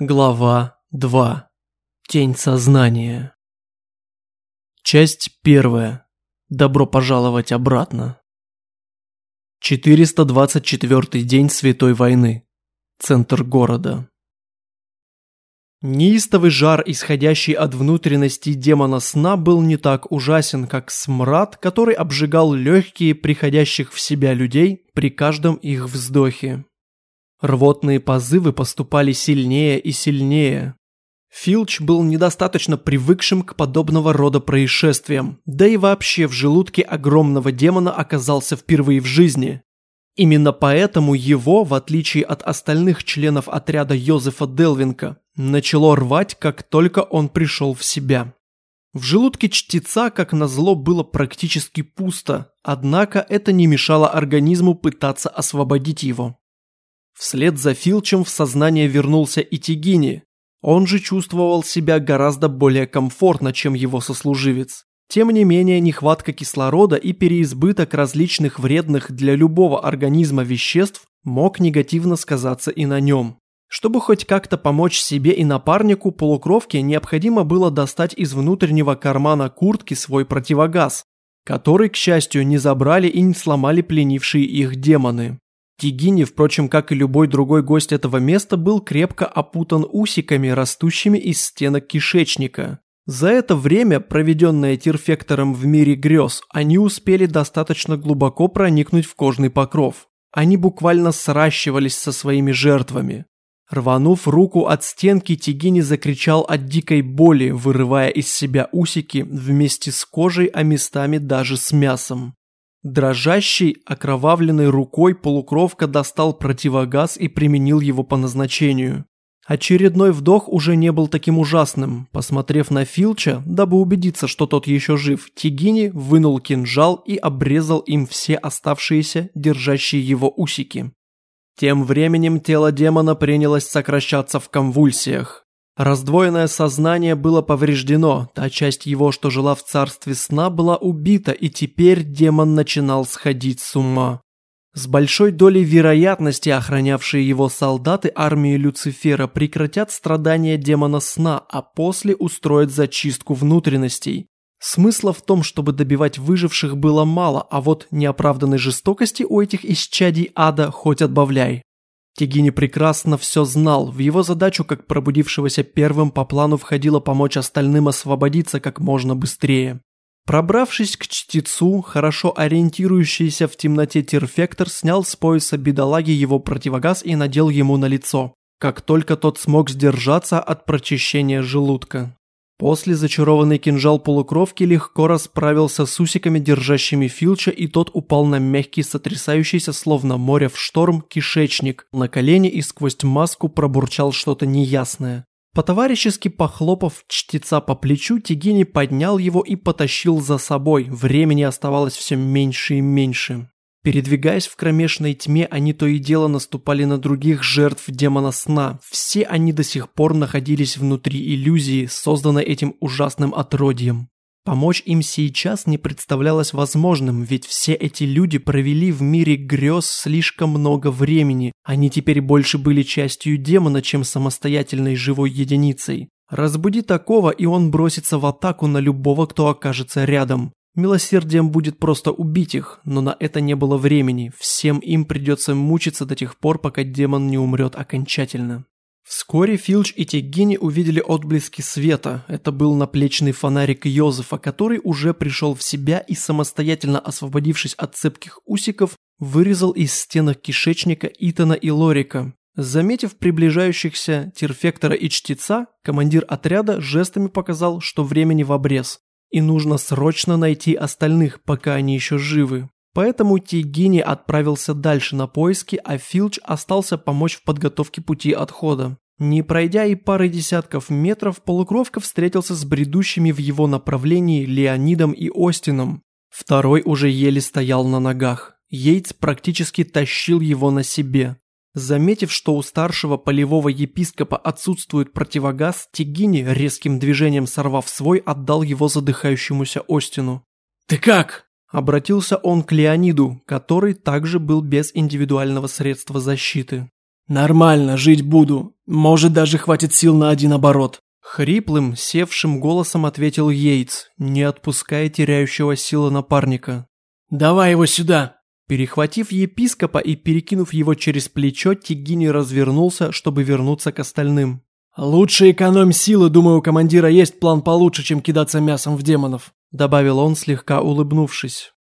Глава 2. Тень сознания. Часть первая. Добро пожаловать обратно. 424 день Святой войны. Центр города. Неистовый жар, исходящий от внутренности демона сна, был не так ужасен, как смрад, который обжигал легкие приходящих в себя людей при каждом их вздохе. Рвотные позывы поступали сильнее и сильнее. Филч был недостаточно привыкшим к подобного рода происшествиям, да и вообще в желудке огромного демона оказался впервые в жизни. Именно поэтому его, в отличие от остальных членов отряда Йозефа Делвинка, начало рвать, как только он пришел в себя. В желудке чтеца, как назло, было практически пусто, однако это не мешало организму пытаться освободить его. Вслед за Филчем в сознание вернулся и Тигини. Он же чувствовал себя гораздо более комфортно, чем его сослуживец. Тем не менее, нехватка кислорода и переизбыток различных вредных для любого организма веществ мог негативно сказаться и на нем. Чтобы хоть как-то помочь себе и напарнику, полукровке необходимо было достать из внутреннего кармана куртки свой противогаз, который, к счастью, не забрали и не сломали пленившие их демоны. Тигини, впрочем, как и любой другой гость этого места, был крепко опутан усиками, растущими из стенок кишечника. За это время, проведенное Тирфектором в мире грез, они успели достаточно глубоко проникнуть в кожный покров. Они буквально сращивались со своими жертвами. Рванув руку от стенки, Тигини закричал от дикой боли, вырывая из себя усики вместе с кожей, а местами даже с мясом. Дрожащей, окровавленной рукой полукровка достал противогаз и применил его по назначению. Очередной вдох уже не был таким ужасным. Посмотрев на Филча, дабы убедиться, что тот еще жив, Тигини вынул кинжал и обрезал им все оставшиеся, держащие его усики. Тем временем тело демона принялось сокращаться в конвульсиях. Раздвоенное сознание было повреждено, та часть его, что жила в царстве сна, была убита, и теперь демон начинал сходить с ума. С большой долей вероятности охранявшие его солдаты армии Люцифера прекратят страдания демона сна, а после устроят зачистку внутренностей. Смысла в том, чтобы добивать выживших было мало, а вот неоправданной жестокости у этих исчадий ада хоть отбавляй. Тигини прекрасно все знал, в его задачу как пробудившегося первым по плану входило помочь остальным освободиться как можно быстрее. Пробравшись к чтецу, хорошо ориентирующийся в темноте Тирфектор снял с пояса бедолаги его противогаз и надел ему на лицо, как только тот смог сдержаться от прочищения желудка. После зачарованный кинжал полукровки легко расправился с усиками, держащими Филча, и тот упал на мягкий, сотрясающийся, словно море в шторм, кишечник. На колени и сквозь маску пробурчал что-то неясное. По-товарищески похлопав чтеца по плечу, Тигини поднял его и потащил за собой. Времени оставалось все меньше и меньше. Передвигаясь в кромешной тьме, они то и дело наступали на других жертв демона сна. Все они до сих пор находились внутри иллюзии, созданной этим ужасным отродьем. Помочь им сейчас не представлялось возможным, ведь все эти люди провели в мире грез слишком много времени. Они теперь больше были частью демона, чем самостоятельной живой единицей. Разбуди такого, и он бросится в атаку на любого, кто окажется рядом. Милосердием будет просто убить их, но на это не было времени, всем им придется мучиться до тех пор, пока демон не умрет окончательно. Вскоре Филч и Тегини увидели отблески света. Это был наплечный фонарик Йозефа, который уже пришел в себя и, самостоятельно освободившись от цепких усиков, вырезал из стенок кишечника Итана и Лорика. Заметив приближающихся Тирфектора и Чтеца, командир отряда жестами показал, что времени в обрез и нужно срочно найти остальных, пока они еще живы. Поэтому Тигини отправился дальше на поиски, а Филч остался помочь в подготовке пути отхода. Не пройдя и пары десятков метров, полукровка встретился с бредущими в его направлении Леонидом и Остином. Второй уже еле стоял на ногах. Йейтс практически тащил его на себе. Заметив, что у старшего полевого епископа отсутствует противогаз, Тигини, резким движением сорвав свой, отдал его задыхающемуся Остину. «Ты как?» Обратился он к Леониду, который также был без индивидуального средства защиты. «Нормально, жить буду. Может, даже хватит сил на один оборот». Хриплым, севшим голосом ответил Йейтс, не отпуская теряющего силы напарника. «Давай его сюда!» Перехватив епископа и перекинув его через плечо, Тигини развернулся, чтобы вернуться к остальным. «Лучше экономь силы, думаю, у командира есть план получше, чем кидаться мясом в демонов», добавил он, слегка улыбнувшись.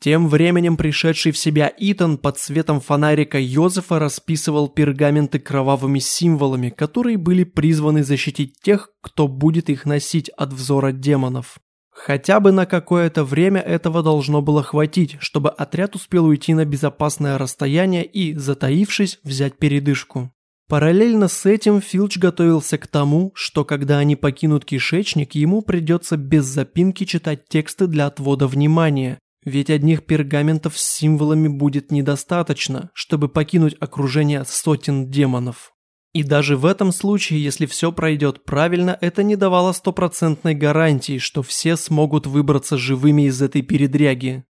Тем временем пришедший в себя Итан под светом фонарика Йозефа расписывал пергаменты кровавыми символами, которые были призваны защитить тех, кто будет их носить от взора демонов. Хотя бы на какое-то время этого должно было хватить, чтобы отряд успел уйти на безопасное расстояние и, затаившись, взять передышку. Параллельно с этим Филч готовился к тому, что когда они покинут кишечник, ему придется без запинки читать тексты для отвода внимания, ведь одних пергаментов с символами будет недостаточно, чтобы покинуть окружение сотен демонов. И даже в этом случае, если все пройдет правильно, это не давало стопроцентной гарантии, что все смогут выбраться живыми из этой передряги.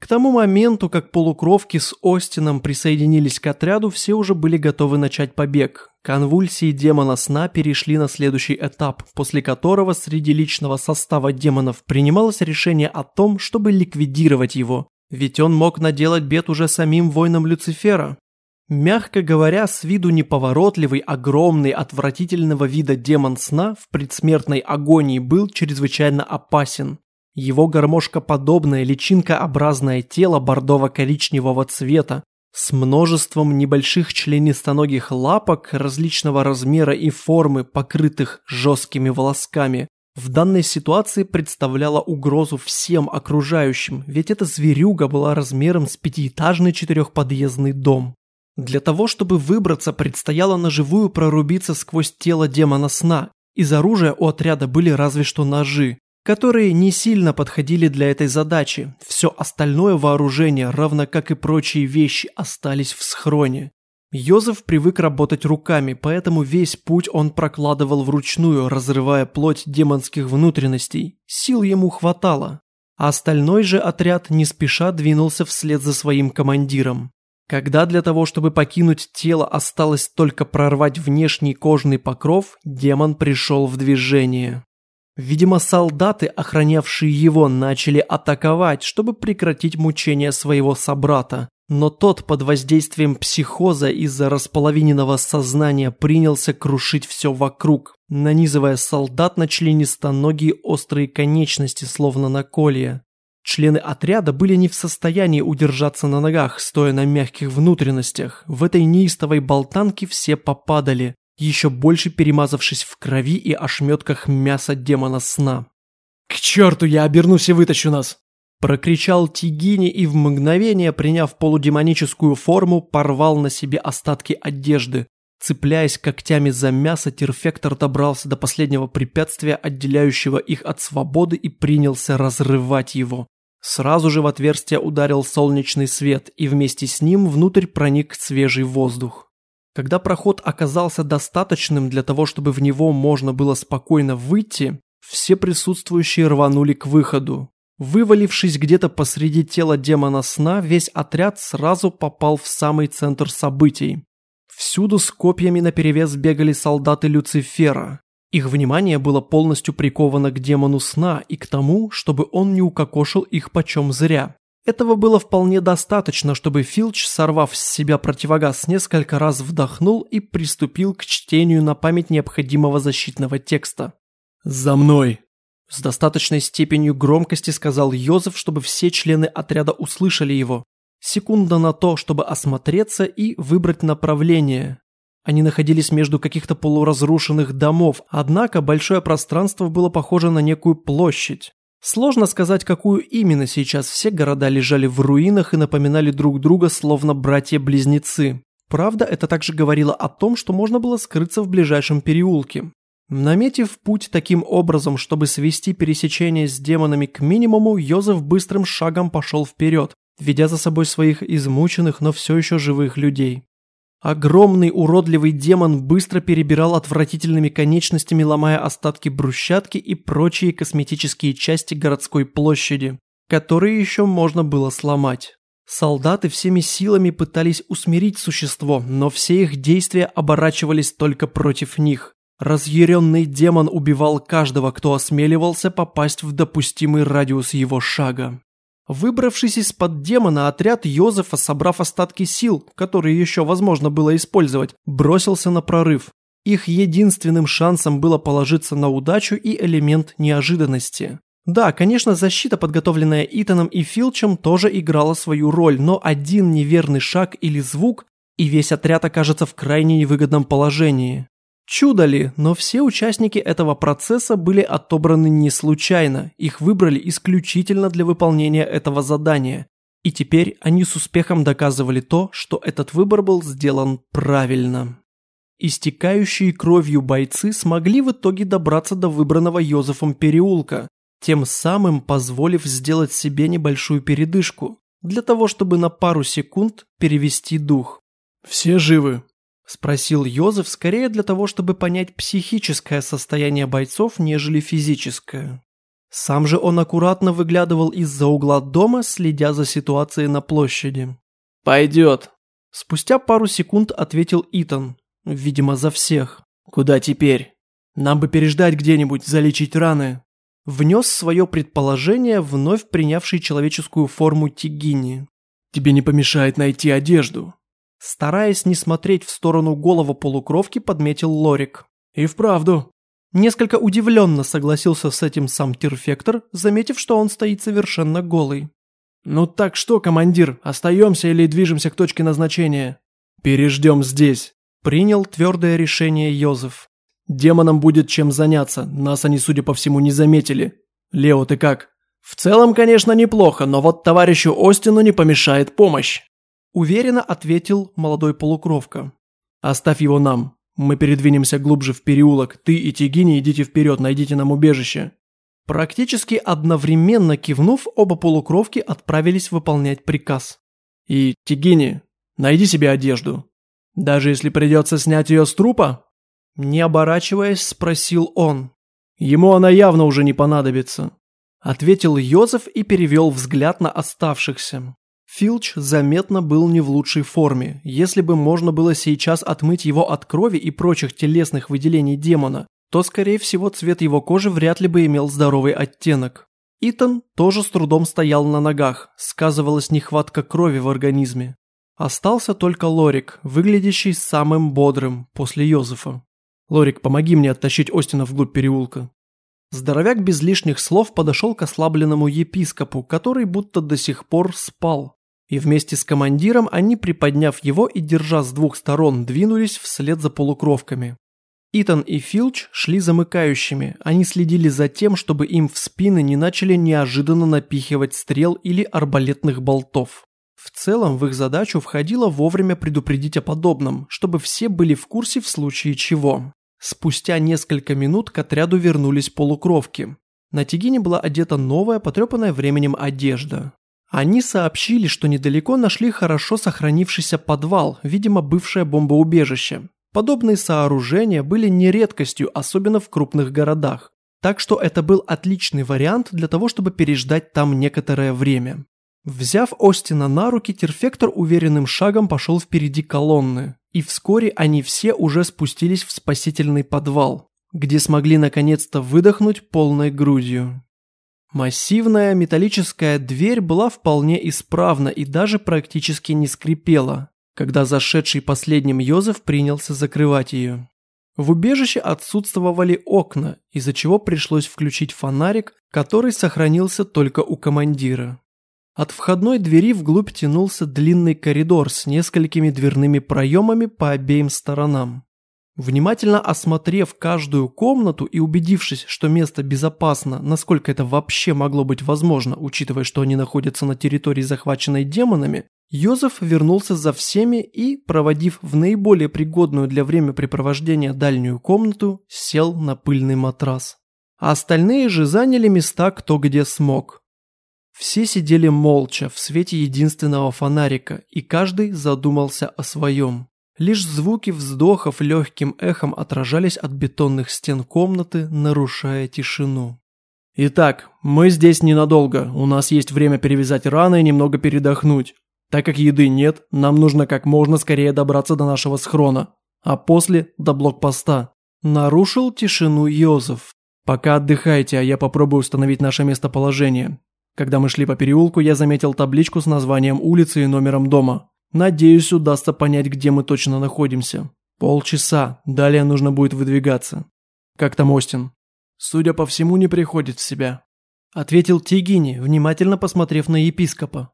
К тому моменту, как полукровки с Остином присоединились к отряду, все уже были готовы начать побег. Конвульсии демона сна перешли на следующий этап, после которого среди личного состава демонов принималось решение о том, чтобы ликвидировать его. Ведь он мог наделать бед уже самим воинам Люцифера. Мягко говоря, с виду неповоротливый, огромный, отвратительного вида демон сна в предсмертной агонии был чрезвычайно опасен. Его гармошкоподобное личинкообразное тело бордово-коричневого цвета с множеством небольших членистоногих лапок различного размера и формы, покрытых жесткими волосками, в данной ситуации представляла угрозу всем окружающим, ведь эта зверюга была размером с пятиэтажный четырехподъездный дом. Для того, чтобы выбраться, предстояло наживую прорубиться сквозь тело демона сна. Из оружия у отряда были разве что ножи, которые не сильно подходили для этой задачи. Все остальное вооружение, равно как и прочие вещи, остались в схроне. Йозеф привык работать руками, поэтому весь путь он прокладывал вручную, разрывая плоть демонских внутренностей. Сил ему хватало. А остальной же отряд не спеша двинулся вслед за своим командиром. Когда для того, чтобы покинуть тело, осталось только прорвать внешний кожный покров, демон пришел в движение. Видимо, солдаты, охранявшие его, начали атаковать, чтобы прекратить мучения своего собрата. Но тот под воздействием психоза из-за располовиненного сознания принялся крушить все вокруг, нанизывая солдат на членистоногие острые конечности, словно на колья. Члены отряда были не в состоянии удержаться на ногах, стоя на мягких внутренностях. В этой неистовой болтанке все попадали, еще больше перемазавшись в крови и ошметках мяса демона сна. «К черту, я обернусь и вытащу нас!» Прокричал Тигини и в мгновение, приняв полудемоническую форму, порвал на себе остатки одежды. Цепляясь когтями за мясо, Терфектор добрался до последнего препятствия, отделяющего их от свободы, и принялся разрывать его. Сразу же в отверстие ударил солнечный свет, и вместе с ним внутрь проник свежий воздух. Когда проход оказался достаточным для того, чтобы в него можно было спокойно выйти, все присутствующие рванули к выходу. Вывалившись где-то посреди тела демона сна, весь отряд сразу попал в самый центр событий. Всюду с копьями наперевес бегали солдаты Люцифера, их внимание было полностью приковано к демону сна и к тому, чтобы он не укокошил их почем зря. Этого было вполне достаточно, чтобы Филч, сорвав с себя противогаз, несколько раз вдохнул и приступил к чтению на память необходимого защитного текста. «За мной!» С достаточной степенью громкости сказал Йозеф, чтобы все члены отряда услышали его. Секунда на то, чтобы осмотреться и выбрать направление. Они находились между каких-то полуразрушенных домов, однако большое пространство было похоже на некую площадь. Сложно сказать, какую именно сейчас все города лежали в руинах и напоминали друг друга словно братья-близнецы. Правда, это также говорило о том, что можно было скрыться в ближайшем переулке. Наметив путь таким образом, чтобы свести пересечение с демонами к минимуму, Йозеф быстрым шагом пошел вперед, ведя за собой своих измученных, но все еще живых людей. Огромный уродливый демон быстро перебирал отвратительными конечностями, ломая остатки брусчатки и прочие косметические части городской площади, которые еще можно было сломать. Солдаты всеми силами пытались усмирить существо, но все их действия оборачивались только против них. Разъяренный демон убивал каждого, кто осмеливался попасть в допустимый радиус его шага. Выбравшись из-под демона, отряд Йозефа, собрав остатки сил, которые еще возможно было использовать, бросился на прорыв. Их единственным шансом было положиться на удачу и элемент неожиданности. Да, конечно, защита, подготовленная Итаном и Филчем, тоже играла свою роль, но один неверный шаг или звук, и весь отряд окажется в крайне невыгодном положении. Чудо ли, но все участники этого процесса были отобраны не случайно, их выбрали исключительно для выполнения этого задания. И теперь они с успехом доказывали то, что этот выбор был сделан правильно. Истекающие кровью бойцы смогли в итоге добраться до выбранного Йозефом переулка, тем самым позволив сделать себе небольшую передышку, для того чтобы на пару секунд перевести дух. «Все живы?» Спросил Йозеф скорее для того, чтобы понять психическое состояние бойцов, нежели физическое. Сам же он аккуратно выглядывал из-за угла дома, следя за ситуацией на площади. «Пойдет», – спустя пару секунд ответил Итан, видимо, за всех. «Куда теперь? Нам бы переждать где-нибудь, залечить раны». Внес свое предположение, вновь принявший человеческую форму Тигини. «Тебе не помешает найти одежду», Стараясь не смотреть в сторону головы полукровки, подметил Лорик. «И вправду». Несколько удивленно согласился с этим сам Тирфектор, заметив, что он стоит совершенно голый. «Ну так что, командир, остаемся или движемся к точке назначения?» «Переждем здесь», – принял твердое решение Йозеф. «Демонам будет чем заняться, нас они, судя по всему, не заметили. Лео, ты как?» «В целом, конечно, неплохо, но вот товарищу Остину не помешает помощь». Уверенно ответил молодой полукровка. «Оставь его нам. Мы передвинемся глубже в переулок. Ты и Тигини идите вперед, найдите нам убежище». Практически одновременно кивнув, оба полукровки отправились выполнять приказ. «И, Тигини, найди себе одежду. Даже если придется снять ее с трупа?» Не оборачиваясь, спросил он. «Ему она явно уже не понадобится», – ответил Йозеф и перевел взгляд на оставшихся. Филч заметно был не в лучшей форме. Если бы можно было сейчас отмыть его от крови и прочих телесных выделений демона, то, скорее всего, цвет его кожи вряд ли бы имел здоровый оттенок. Итан тоже с трудом стоял на ногах, сказывалась нехватка крови в организме. Остался только Лорик, выглядящий самым бодрым после Йозефа. «Лорик, помоги мне оттащить Остина вглубь переулка». Здоровяк без лишних слов подошел к ослабленному епископу, который будто до сих пор спал. И вместе с командиром они, приподняв его и держа с двух сторон, двинулись вслед за полукровками. Итан и Филч шли замыкающими, они следили за тем, чтобы им в спины не начали неожиданно напихивать стрел или арбалетных болтов. В целом в их задачу входило вовремя предупредить о подобном, чтобы все были в курсе в случае чего. Спустя несколько минут к отряду вернулись полукровки. На Тигине была одета новая, потрепанная временем одежда. Они сообщили, что недалеко нашли хорошо сохранившийся подвал, видимо, бывшее бомбоубежище. Подобные сооружения были не редкостью, особенно в крупных городах. Так что это был отличный вариант для того, чтобы переждать там некоторое время. Взяв Остина на руки, Терфектор уверенным шагом пошел впереди колонны. И вскоре они все уже спустились в спасительный подвал, где смогли наконец-то выдохнуть полной грудью. Массивная металлическая дверь была вполне исправна и даже практически не скрипела, когда зашедший последним Йозеф принялся закрывать ее. В убежище отсутствовали окна, из-за чего пришлось включить фонарик, который сохранился только у командира. От входной двери вглубь тянулся длинный коридор с несколькими дверными проемами по обеим сторонам. Внимательно осмотрев каждую комнату и убедившись, что место безопасно, насколько это вообще могло быть возможно, учитывая, что они находятся на территории, захваченной демонами, Йозеф вернулся за всеми и, проводив в наиболее пригодную для времяпрепровождения дальнюю комнату, сел на пыльный матрас. А остальные же заняли места кто где смог. Все сидели молча в свете единственного фонарика, и каждый задумался о своем. Лишь звуки вздохов легким эхом отражались от бетонных стен комнаты, нарушая тишину. «Итак, мы здесь ненадолго. У нас есть время перевязать раны и немного передохнуть. Так как еды нет, нам нужно как можно скорее добраться до нашего схрона, а после – до блокпоста. Нарушил тишину Йозеф. Пока отдыхайте, а я попробую установить наше местоположение. Когда мы шли по переулку, я заметил табличку с названием улицы и номером дома. Надеюсь, удастся понять, где мы точно находимся. Полчаса, далее нужно будет выдвигаться. Как там Остин? Судя по всему, не приходит в себя. Ответил Тигини, внимательно посмотрев на епископа.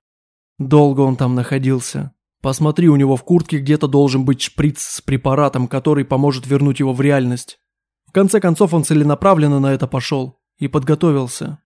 Долго он там находился. Посмотри, у него в куртке где-то должен быть шприц с препаратом, который поможет вернуть его в реальность. В конце концов он целенаправленно на это пошел и подготовился.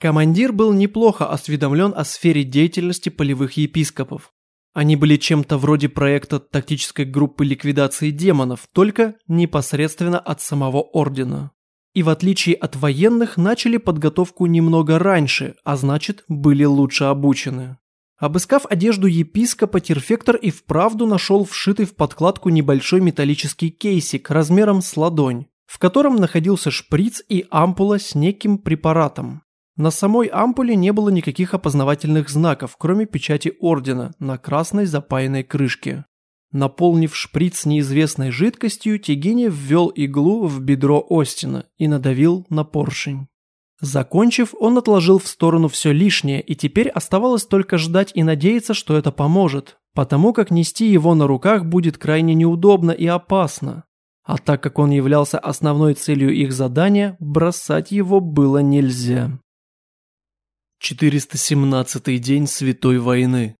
Командир был неплохо осведомлен о сфере деятельности полевых епископов. Они были чем-то вроде проекта тактической группы ликвидации демонов, только непосредственно от самого Ордена. И в отличие от военных, начали подготовку немного раньше, а значит, были лучше обучены. Обыскав одежду епископа, Терфектор и вправду нашел вшитый в подкладку небольшой металлический кейсик размером с ладонь, в котором находился шприц и ампула с неким препаратом. На самой ампуле не было никаких опознавательных знаков, кроме печати ордена на красной запаянной крышке. Наполнив шприц неизвестной жидкостью, Тегини ввел иглу в бедро Остина и надавил на поршень. Закончив, он отложил в сторону все лишнее, и теперь оставалось только ждать и надеяться, что это поможет, потому как нести его на руках будет крайне неудобно и опасно. А так как он являлся основной целью их задания, бросать его было нельзя. 417 день Святой войны.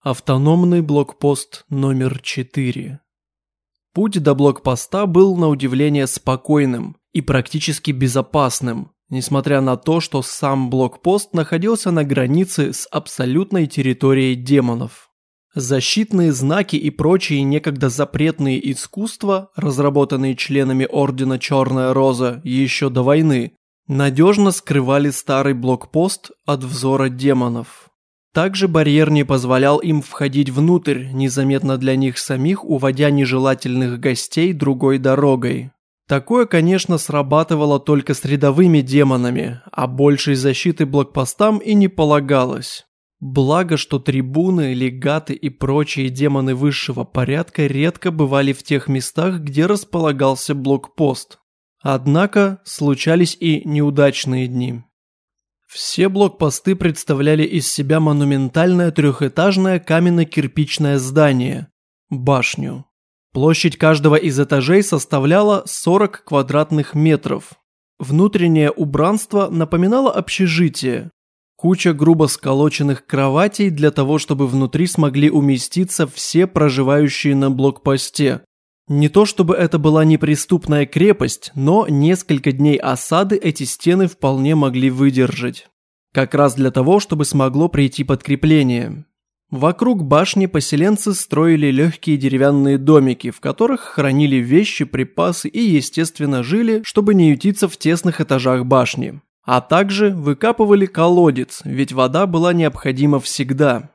Автономный блокпост номер 4. Путь до блокпоста был на удивление спокойным и практически безопасным, несмотря на то, что сам блокпост находился на границе с абсолютной территорией демонов. Защитные знаки и прочие некогда запретные искусства, разработанные членами Ордена Черная Роза еще до войны, надежно скрывали старый блокпост от взора демонов. Также барьер не позволял им входить внутрь, незаметно для них самих, уводя нежелательных гостей другой дорогой. Такое, конечно, срабатывало только с рядовыми демонами, а большей защиты блокпостам и не полагалось. Благо, что трибуны, легаты и прочие демоны высшего порядка редко бывали в тех местах, где располагался блокпост. Однако случались и неудачные дни. Все блокпосты представляли из себя монументальное трехэтажное каменно-кирпичное здание – башню. Площадь каждого из этажей составляла 40 квадратных метров. Внутреннее убранство напоминало общежитие. Куча грубо сколоченных кроватей для того, чтобы внутри смогли уместиться все проживающие на блокпосте, не то чтобы это была неприступная крепость, но несколько дней осады эти стены вполне могли выдержать. Как раз для того, чтобы смогло прийти подкрепление. Вокруг башни поселенцы строили легкие деревянные домики, в которых хранили вещи, припасы и, естественно, жили, чтобы не ютиться в тесных этажах башни. А также выкапывали колодец, ведь вода была необходима всегда.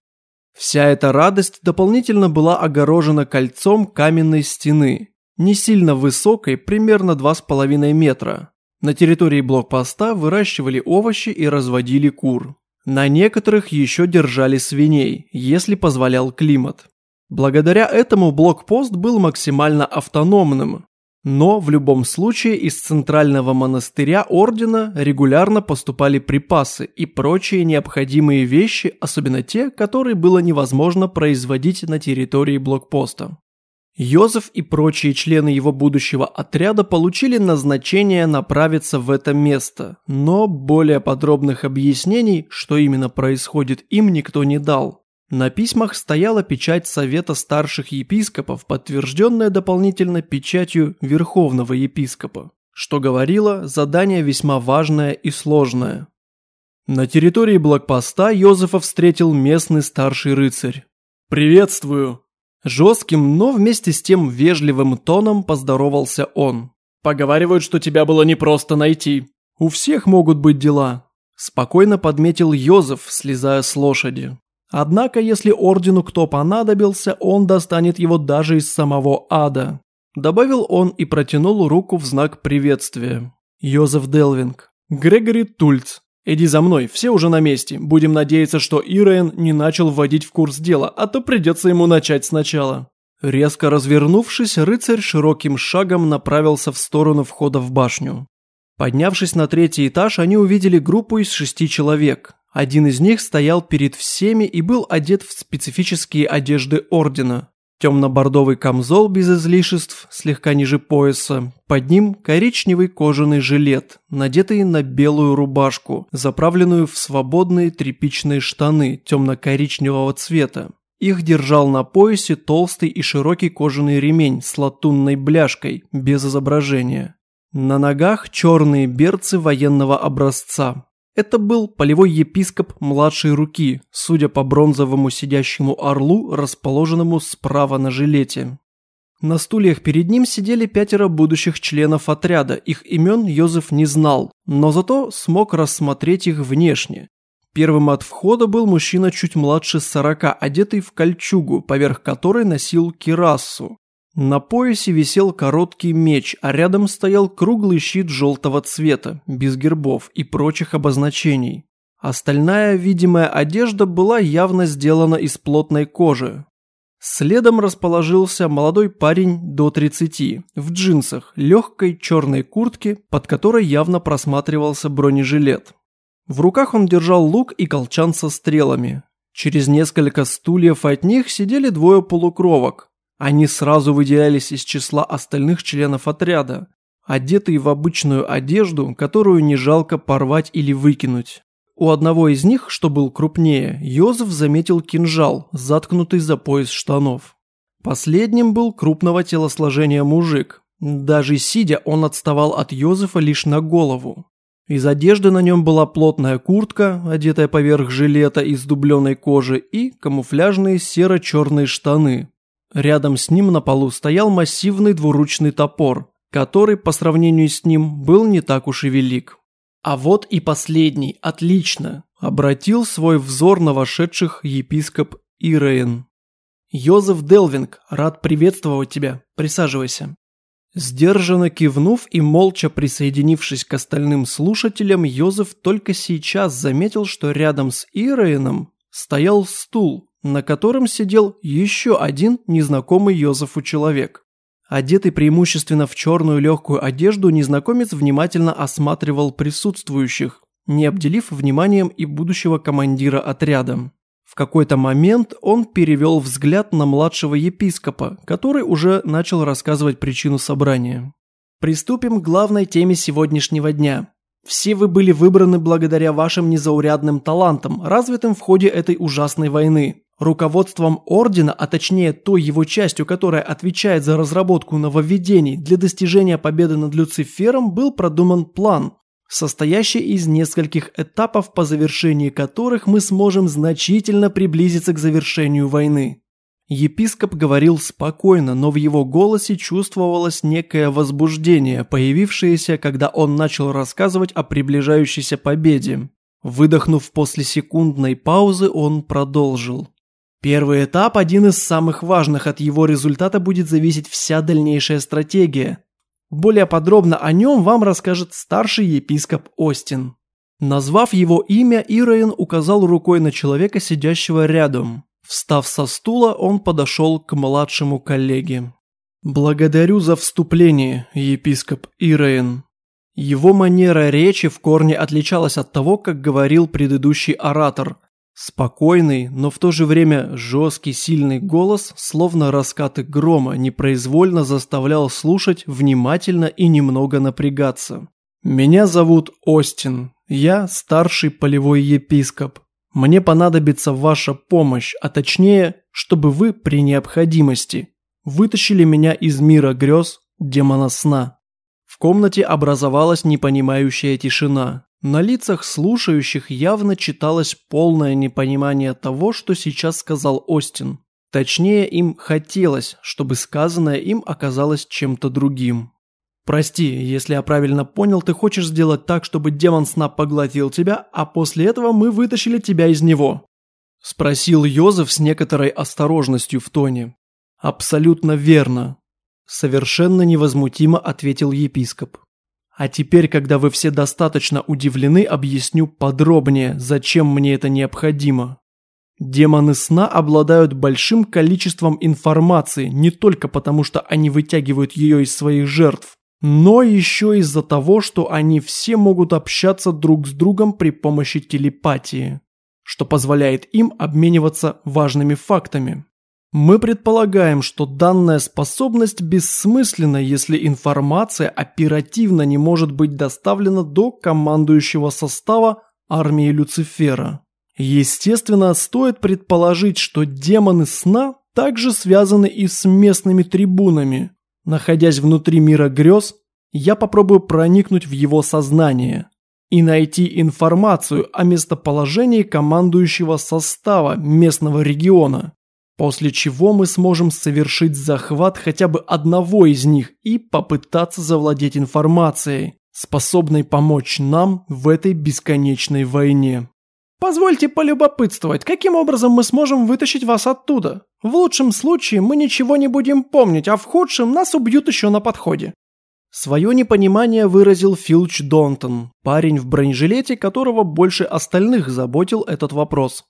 Вся эта радость дополнительно была огорожена кольцом каменной стены, не сильно высокой, примерно 2,5 метра. На территории блокпоста выращивали овощи и разводили кур. На некоторых еще держали свиней, если позволял климат. Благодаря этому блокпост был максимально автономным, но в любом случае из центрального монастыря ордена регулярно поступали припасы и прочие необходимые вещи, особенно те, которые было невозможно производить на территории блокпоста. Йозеф и прочие члены его будущего отряда получили назначение направиться в это место, но более подробных объяснений, что именно происходит, им никто не дал. На письмах стояла печать Совета старших епископов, подтвержденная дополнительно печатью Верховного епископа, что говорило задание весьма важное и сложное. На территории блокпоста Йозефа встретил местный старший рыцарь. «Приветствую!» Жестким, но вместе с тем вежливым тоном поздоровался он. «Поговаривают, что тебя было непросто найти. У всех могут быть дела», – спокойно подметил Йозеф, слезая с лошади. Однако, если ордену кто понадобился, он достанет его даже из самого ада. Добавил он и протянул руку в знак приветствия. Йозеф Делвинг. Грегори Тульц. Иди за мной, все уже на месте. Будем надеяться, что Ирен не начал вводить в курс дела, а то придется ему начать сначала». Резко развернувшись, рыцарь широким шагом направился в сторону входа в башню. Поднявшись на третий этаж, они увидели группу из шести человек. Один из них стоял перед всеми и был одет в специфические одежды Ордена. Темно-бордовый камзол без излишеств, слегка ниже пояса. Под ним коричневый кожаный жилет, надетый на белую рубашку, заправленную в свободные тряпичные штаны темно-коричневого цвета. Их держал на поясе толстый и широкий кожаный ремень с латунной бляшкой, без изображения. На ногах черные берцы военного образца. Это был полевой епископ младшей руки, судя по бронзовому сидящему орлу, расположенному справа на жилете. На стульях перед ним сидели пятеро будущих членов отряда, их имен Йозеф не знал, но зато смог рассмотреть их внешне. Первым от входа был мужчина чуть младше сорока, одетый в кольчугу, поверх которой носил кирассу. На поясе висел короткий меч, а рядом стоял круглый щит желтого цвета, без гербов и прочих обозначений. Остальная видимая одежда была явно сделана из плотной кожи. Следом расположился молодой парень до 30, в джинсах, легкой черной куртке, под которой явно просматривался бронежилет. В руках он держал лук и колчан со стрелами. Через несколько стульев от них сидели двое полукровок, они сразу выделялись из числа остальных членов отряда, одетые в обычную одежду, которую не жалко порвать или выкинуть. У одного из них, что был крупнее, Йозеф заметил кинжал, заткнутый за пояс штанов. Последним был крупного телосложения мужик. Даже сидя, он отставал от Йозефа лишь на голову. Из одежды на нем была плотная куртка, одетая поверх жилета из дубленой кожи, и камуфляжные серо-черные штаны, Рядом с ним на полу стоял массивный двуручный топор, который по сравнению с ним был не так уж и велик. А вот и последний, отлично, обратил свой взор на вошедших епископ Иреен. «Йозеф Делвинг, рад приветствовать тебя, присаживайся». Сдержанно кивнув и молча присоединившись к остальным слушателям, Йозеф только сейчас заметил, что рядом с Иреином стоял стул, на котором сидел еще один незнакомый Йозефу человек. Одетый преимущественно в черную легкую одежду, незнакомец внимательно осматривал присутствующих, не обделив вниманием и будущего командира отряда. В какой-то момент он перевел взгляд на младшего епископа, который уже начал рассказывать причину собрания. Приступим к главной теме сегодняшнего дня. Все вы были выбраны благодаря вашим незаурядным талантам, развитым в ходе этой ужасной войны. Руководством Ордена, а точнее той его частью, которая отвечает за разработку нововведений для достижения победы над Люцифером, был продуман план, состоящий из нескольких этапов, по завершении которых мы сможем значительно приблизиться к завершению войны. Епископ говорил спокойно, но в его голосе чувствовалось некое возбуждение, появившееся, когда он начал рассказывать о приближающейся победе. Выдохнув после секундной паузы, он продолжил. Первый этап – один из самых важных, от его результата будет зависеть вся дальнейшая стратегия. Более подробно о нем вам расскажет старший епископ Остин. Назвав его имя, Ираин указал рукой на человека, сидящего рядом. Встав со стула, он подошел к младшему коллеге. «Благодарю за вступление, епископ Ираин». Его манера речи в корне отличалась от того, как говорил предыдущий оратор – Спокойный, но в то же время жесткий, сильный голос, словно раскаты грома, непроизвольно заставлял слушать внимательно и немного напрягаться. «Меня зовут Остин. Я старший полевой епископ. Мне понадобится ваша помощь, а точнее, чтобы вы при необходимости вытащили меня из мира грез демона сна». В комнате образовалась непонимающая тишина. На лицах слушающих явно читалось полное непонимание того, что сейчас сказал Остин. Точнее, им хотелось, чтобы сказанное им оказалось чем-то другим. «Прости, если я правильно понял, ты хочешь сделать так, чтобы демон сна поглотил тебя, а после этого мы вытащили тебя из него?» Спросил Йозеф с некоторой осторожностью в тоне. «Абсолютно верно», – совершенно невозмутимо ответил епископ. А теперь, когда вы все достаточно удивлены, объясню подробнее, зачем мне это необходимо. Демоны сна обладают большим количеством информации не только потому, что они вытягивают ее из своих жертв, но еще из-за того, что они все могут общаться друг с другом при помощи телепатии, что позволяет им обмениваться важными фактами. Мы предполагаем, что данная способность бессмысленна, если информация оперативно не может быть доставлена до командующего состава армии Люцифера. Естественно, стоит предположить, что демоны сна также связаны и с местными трибунами. Находясь внутри мира грез, я попробую проникнуть в его сознание и найти информацию о местоположении командующего состава местного региона. После чего мы сможем совершить захват хотя бы одного из них и попытаться завладеть информацией, способной помочь нам в этой бесконечной войне. Позвольте полюбопытствовать, каким образом мы сможем вытащить вас оттуда? В лучшем случае мы ничего не будем помнить, а в худшем нас убьют еще на подходе. Свое непонимание выразил Филч Донтон, парень в бронежилете, которого больше остальных заботил этот вопрос.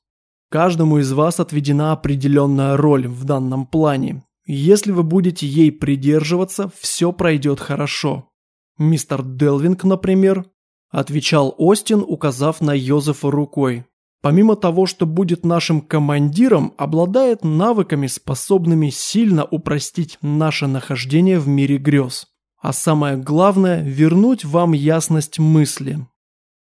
Каждому из вас отведена определенная роль в данном плане. Если вы будете ей придерживаться, все пройдет хорошо. Мистер Делвинг, например, отвечал Остин, указав на Йозефа рукой. Помимо того, что будет нашим командиром, обладает навыками, способными сильно упростить наше нахождение в мире грез. А самое главное – вернуть вам ясность мысли.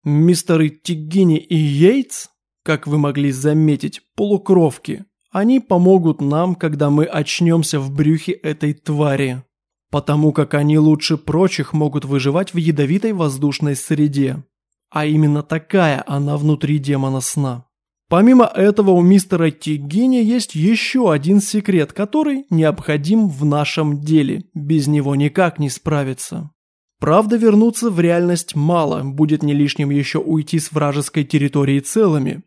Мистеры Тиггини и Йейтс как вы могли заметить, полукровки. Они помогут нам, когда мы очнемся в брюхе этой твари. Потому как они лучше прочих могут выживать в ядовитой воздушной среде. А именно такая она внутри демона сна. Помимо этого у мистера Тигини есть еще один секрет, который необходим в нашем деле. Без него никак не справиться. Правда, вернуться в реальность мало, будет не лишним еще уйти с вражеской территории целыми.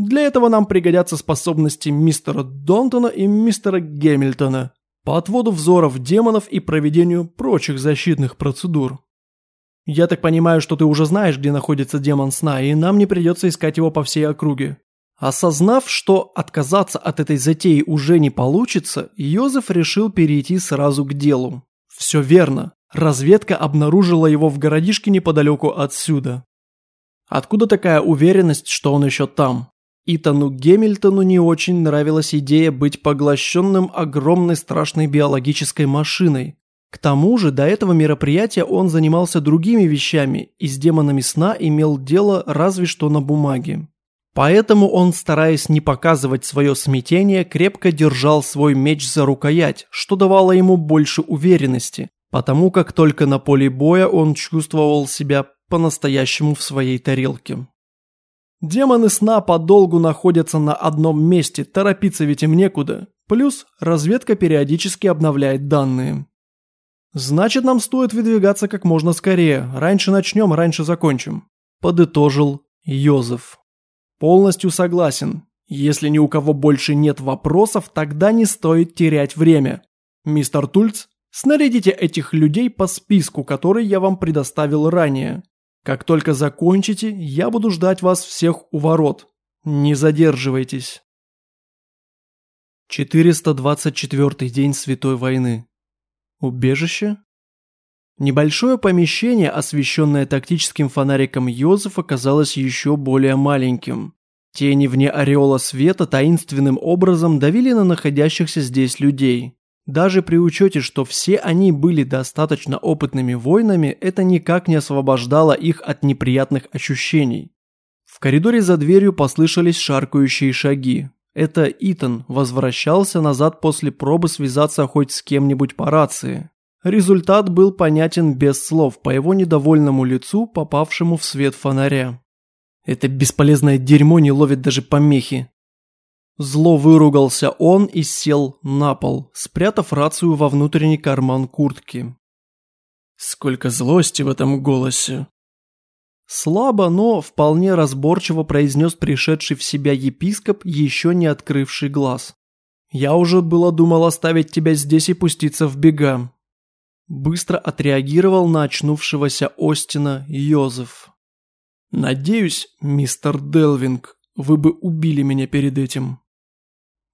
Для этого нам пригодятся способности мистера Донтона и мистера Гэмильтона по отводу взоров демонов и проведению прочих защитных процедур. Я так понимаю, что ты уже знаешь, где находится демон сна, и нам не придется искать его по всей округе. Осознав, что отказаться от этой затеи уже не получится, Йозеф решил перейти сразу к делу. Все верно. Разведка обнаружила его в городишке неподалеку отсюда. Откуда такая уверенность, что он еще там? Итану Гемильтону не очень нравилась идея быть поглощенным огромной страшной биологической машиной. К тому же до этого мероприятия он занимался другими вещами и с демонами сна имел дело разве что на бумаге. Поэтому он, стараясь не показывать свое смятение, крепко держал свой меч за рукоять, что давало ему больше уверенности, потому как только на поле боя он чувствовал себя по-настоящему в своей тарелке. Демоны сна подолгу находятся на одном месте, торопиться ведь им некуда. Плюс разведка периодически обновляет данные. Значит, нам стоит выдвигаться как можно скорее. Раньше начнем, раньше закончим. Подытожил Йозеф. Полностью согласен. Если ни у кого больше нет вопросов, тогда не стоит терять время. Мистер Тульц, снарядите этих людей по списку, который я вам предоставил ранее. Как только закончите, я буду ждать вас всех у ворот. Не задерживайтесь. 424 день Святой войны. Убежище? Небольшое помещение, освещенное тактическим фонариком Йозефа, казалось еще более маленьким. Тени вне ореола света таинственным образом давили на находящихся здесь людей. Даже при учете, что все они были достаточно опытными воинами, это никак не освобождало их от неприятных ощущений. В коридоре за дверью послышались шаркающие шаги. Это Итан возвращался назад после пробы связаться хоть с кем-нибудь по рации. Результат был понятен без слов по его недовольному лицу, попавшему в свет фонаря. Это бесполезное дерьмо не ловит даже помехи. Зло выругался он и сел на пол, спрятав рацию во внутренний карман куртки. Сколько злости в этом голосе. Слабо, но вполне разборчиво произнес пришедший в себя епископ, еще не открывший глаз. «Я уже было думал оставить тебя здесь и пуститься в бега». быстро отреагировал на очнувшегося Остина Йозеф. «Надеюсь, мистер Делвинг, вы бы убили меня перед этим».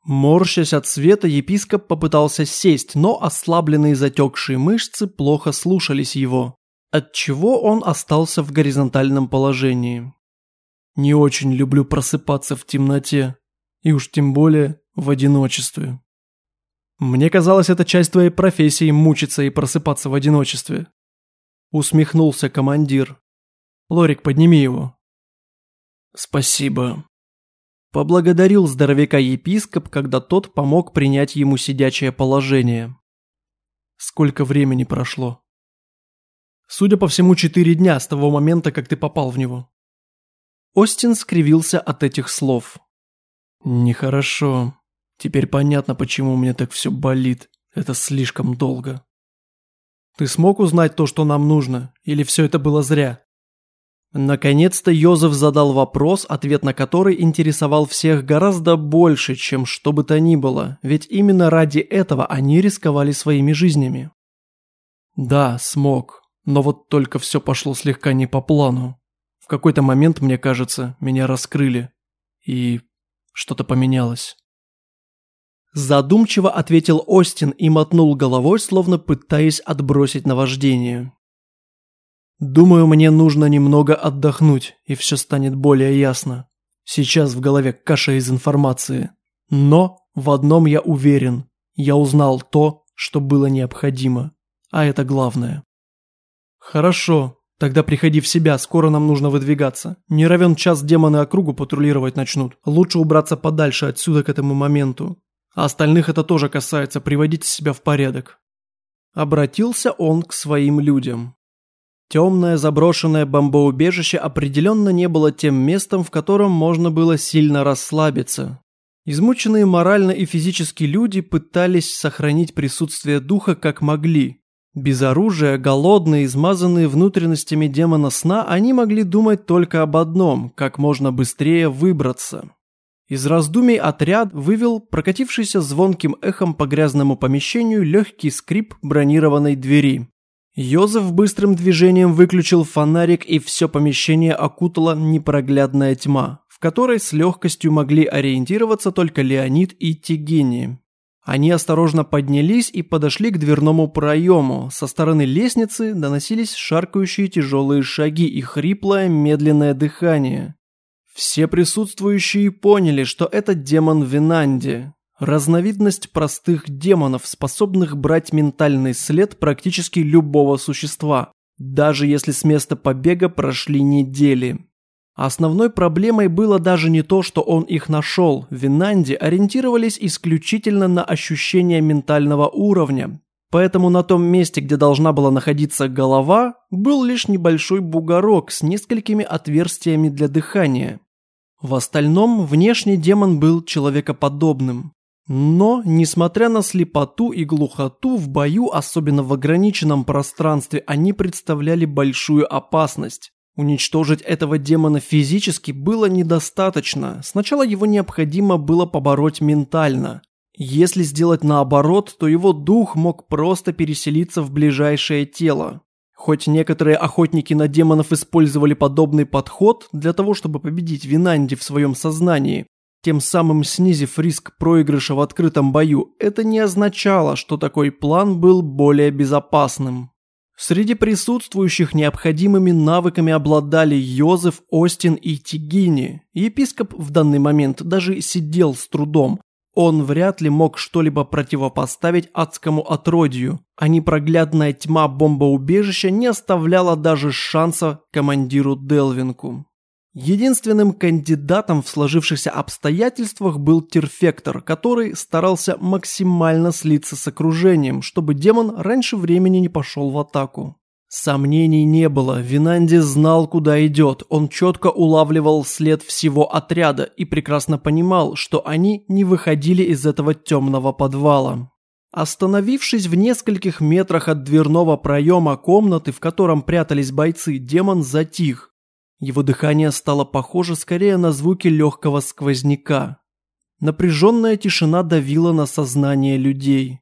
Морщась от света, епископ попытался сесть, но ослабленные затекшие мышцы плохо слушались его, отчего он остался в горизонтальном положении. «Не очень люблю просыпаться в темноте, и уж тем более в одиночестве». «Мне казалось, это часть твоей профессии – мучиться и просыпаться в одиночестве». Усмехнулся командир. «Лорик, подними его». «Спасибо», Поблагодарил здоровяка епископ, когда тот помог принять ему сидячее положение. Сколько времени прошло? Судя по всему, четыре дня с того момента, как ты попал в него. Остин скривился от этих слов. Нехорошо. Теперь понятно, почему мне так все болит. Это слишком долго. Ты смог узнать то, что нам нужно? Или все это было зря? Наконец-то Йозеф задал вопрос, ответ на который интересовал всех гораздо больше, чем что бы то ни было, ведь именно ради этого они рисковали своими жизнями. Да, смог, но вот только все пошло слегка не по плану. В какой-то момент, мне кажется, меня раскрыли, и что-то поменялось. Задумчиво ответил Остин и мотнул головой, словно пытаясь отбросить наваждение. Думаю, мне нужно немного отдохнуть, и все станет более ясно. Сейчас в голове каша из информации. Но в одном я уверен. Я узнал то, что было необходимо. А это главное. Хорошо, тогда приходи в себя, скоро нам нужно выдвигаться. Не равен час демоны округу патрулировать начнут. Лучше убраться подальше отсюда к этому моменту. А остальных это тоже касается, приводите себя в порядок. Обратился он к своим людям. Темное заброшенное бомбоубежище определенно не было тем местом, в котором можно было сильно расслабиться. Измученные морально и физически люди пытались сохранить присутствие духа как могли. Без оружия, голодные, измазанные внутренностями демона сна, они могли думать только об одном – как можно быстрее выбраться. Из раздумий отряд вывел прокатившийся звонким эхом по грязному помещению легкий скрип бронированной двери. Йозеф быстрым движением выключил фонарик, и все помещение окутала непроглядная тьма, в которой с легкостью могли ориентироваться только Леонид и Тигини. Они осторожно поднялись и подошли к дверному проему. Со стороны лестницы доносились шаркающие тяжелые шаги и хриплое медленное дыхание. Все присутствующие поняли, что это демон Винанди, Разновидность простых демонов, способных брать ментальный след практически любого существа, даже если с места побега прошли недели. Основной проблемой было даже не то, что он их нашел. Винанди ориентировались исключительно на ощущение ментального уровня. Поэтому на том месте, где должна была находиться голова, был лишь небольшой бугорок с несколькими отверстиями для дыхания. В остальном, внешний демон был человекоподобным. Но, несмотря на слепоту и глухоту, в бою, особенно в ограниченном пространстве, они представляли большую опасность. Уничтожить этого демона физически было недостаточно. Сначала его необходимо было побороть ментально. Если сделать наоборот, то его дух мог просто переселиться в ближайшее тело. Хоть некоторые охотники на демонов использовали подобный подход для того, чтобы победить Винанди в своем сознании, тем самым снизив риск проигрыша в открытом бою, это не означало, что такой план был более безопасным. Среди присутствующих необходимыми навыками обладали Йозеф, Остин и Тигини. Епископ в данный момент даже сидел с трудом. Он вряд ли мог что-либо противопоставить адскому отродью, а непроглядная тьма бомбоубежища не оставляла даже шанса командиру Делвинку. Единственным кандидатом в сложившихся обстоятельствах был Терфектор, который старался максимально слиться с окружением, чтобы демон раньше времени не пошел в атаку. Сомнений не было, Винанди знал, куда идет, он четко улавливал след всего отряда и прекрасно понимал, что они не выходили из этого темного подвала. Остановившись в нескольких метрах от дверного проема комнаты, в котором прятались бойцы, демон затих, его дыхание стало похоже скорее на звуки легкого сквозняка. Напряженная тишина давила на сознание людей.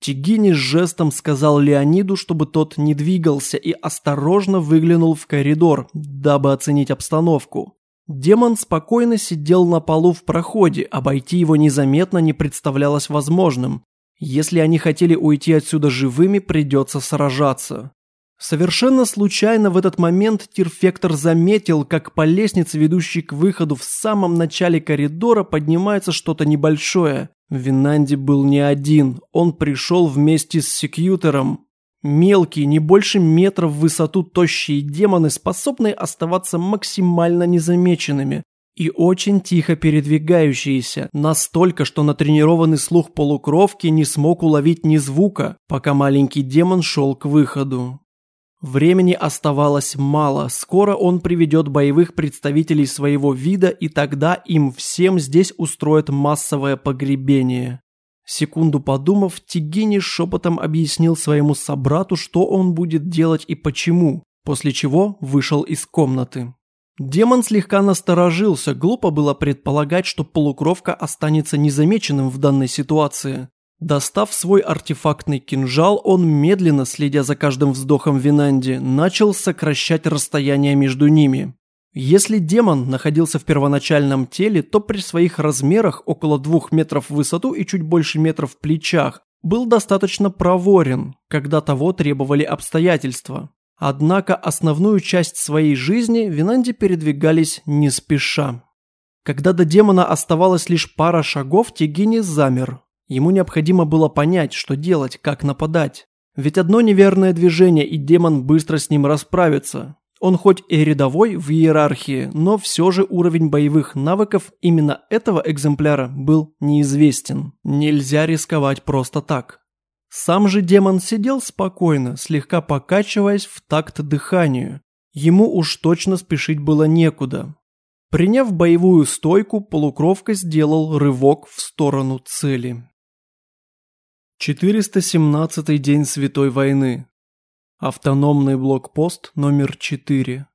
Тигини жестом сказал Леониду, чтобы тот не двигался и осторожно выглянул в коридор, дабы оценить обстановку. Демон спокойно сидел на полу в проходе, обойти его незаметно не представлялось возможным. Если они хотели уйти отсюда живыми, придется сражаться. Совершенно случайно в этот момент Тирфектор заметил, как по лестнице, ведущей к выходу в самом начале коридора, поднимается что-то небольшое. Винанди был не один, он пришел вместе с секьютером. Мелкие, не больше метра в высоту тощие демоны, способные оставаться максимально незамеченными и очень тихо передвигающиеся, настолько, что натренированный слух полукровки не смог уловить ни звука, пока маленький демон шел к выходу. Времени оставалось мало, скоро он приведет боевых представителей своего вида, и тогда им всем здесь устроят массовое погребение. Секунду подумав, Тигини шепотом объяснил своему собрату, что он будет делать и почему, после чего вышел из комнаты. Демон слегка насторожился, глупо было предполагать, что полукровка останется незамеченным в данной ситуации. Достав свой артефактный кинжал, он, медленно следя за каждым вздохом Винанди, начал сокращать расстояние между ними. Если демон находился в первоначальном теле, то при своих размерах около двух метров в высоту и чуть больше метров в плечах был достаточно проворен, когда того требовали обстоятельства. Однако основную часть своей жизни Винанди передвигались не спеша. Когда до демона оставалось лишь пара шагов, Тегини замер, Ему необходимо было понять, что делать, как нападать. Ведь одно неверное движение, и демон быстро с ним расправится. Он хоть и рядовой в иерархии, но все же уровень боевых навыков именно этого экземпляра был неизвестен. Нельзя рисковать просто так. Сам же демон сидел спокойно, слегка покачиваясь в такт дыханию. Ему уж точно спешить было некуда. Приняв боевую стойку, полукровка сделал рывок в сторону цели. 417 день Святой войны. Автономный блокпост номер 4.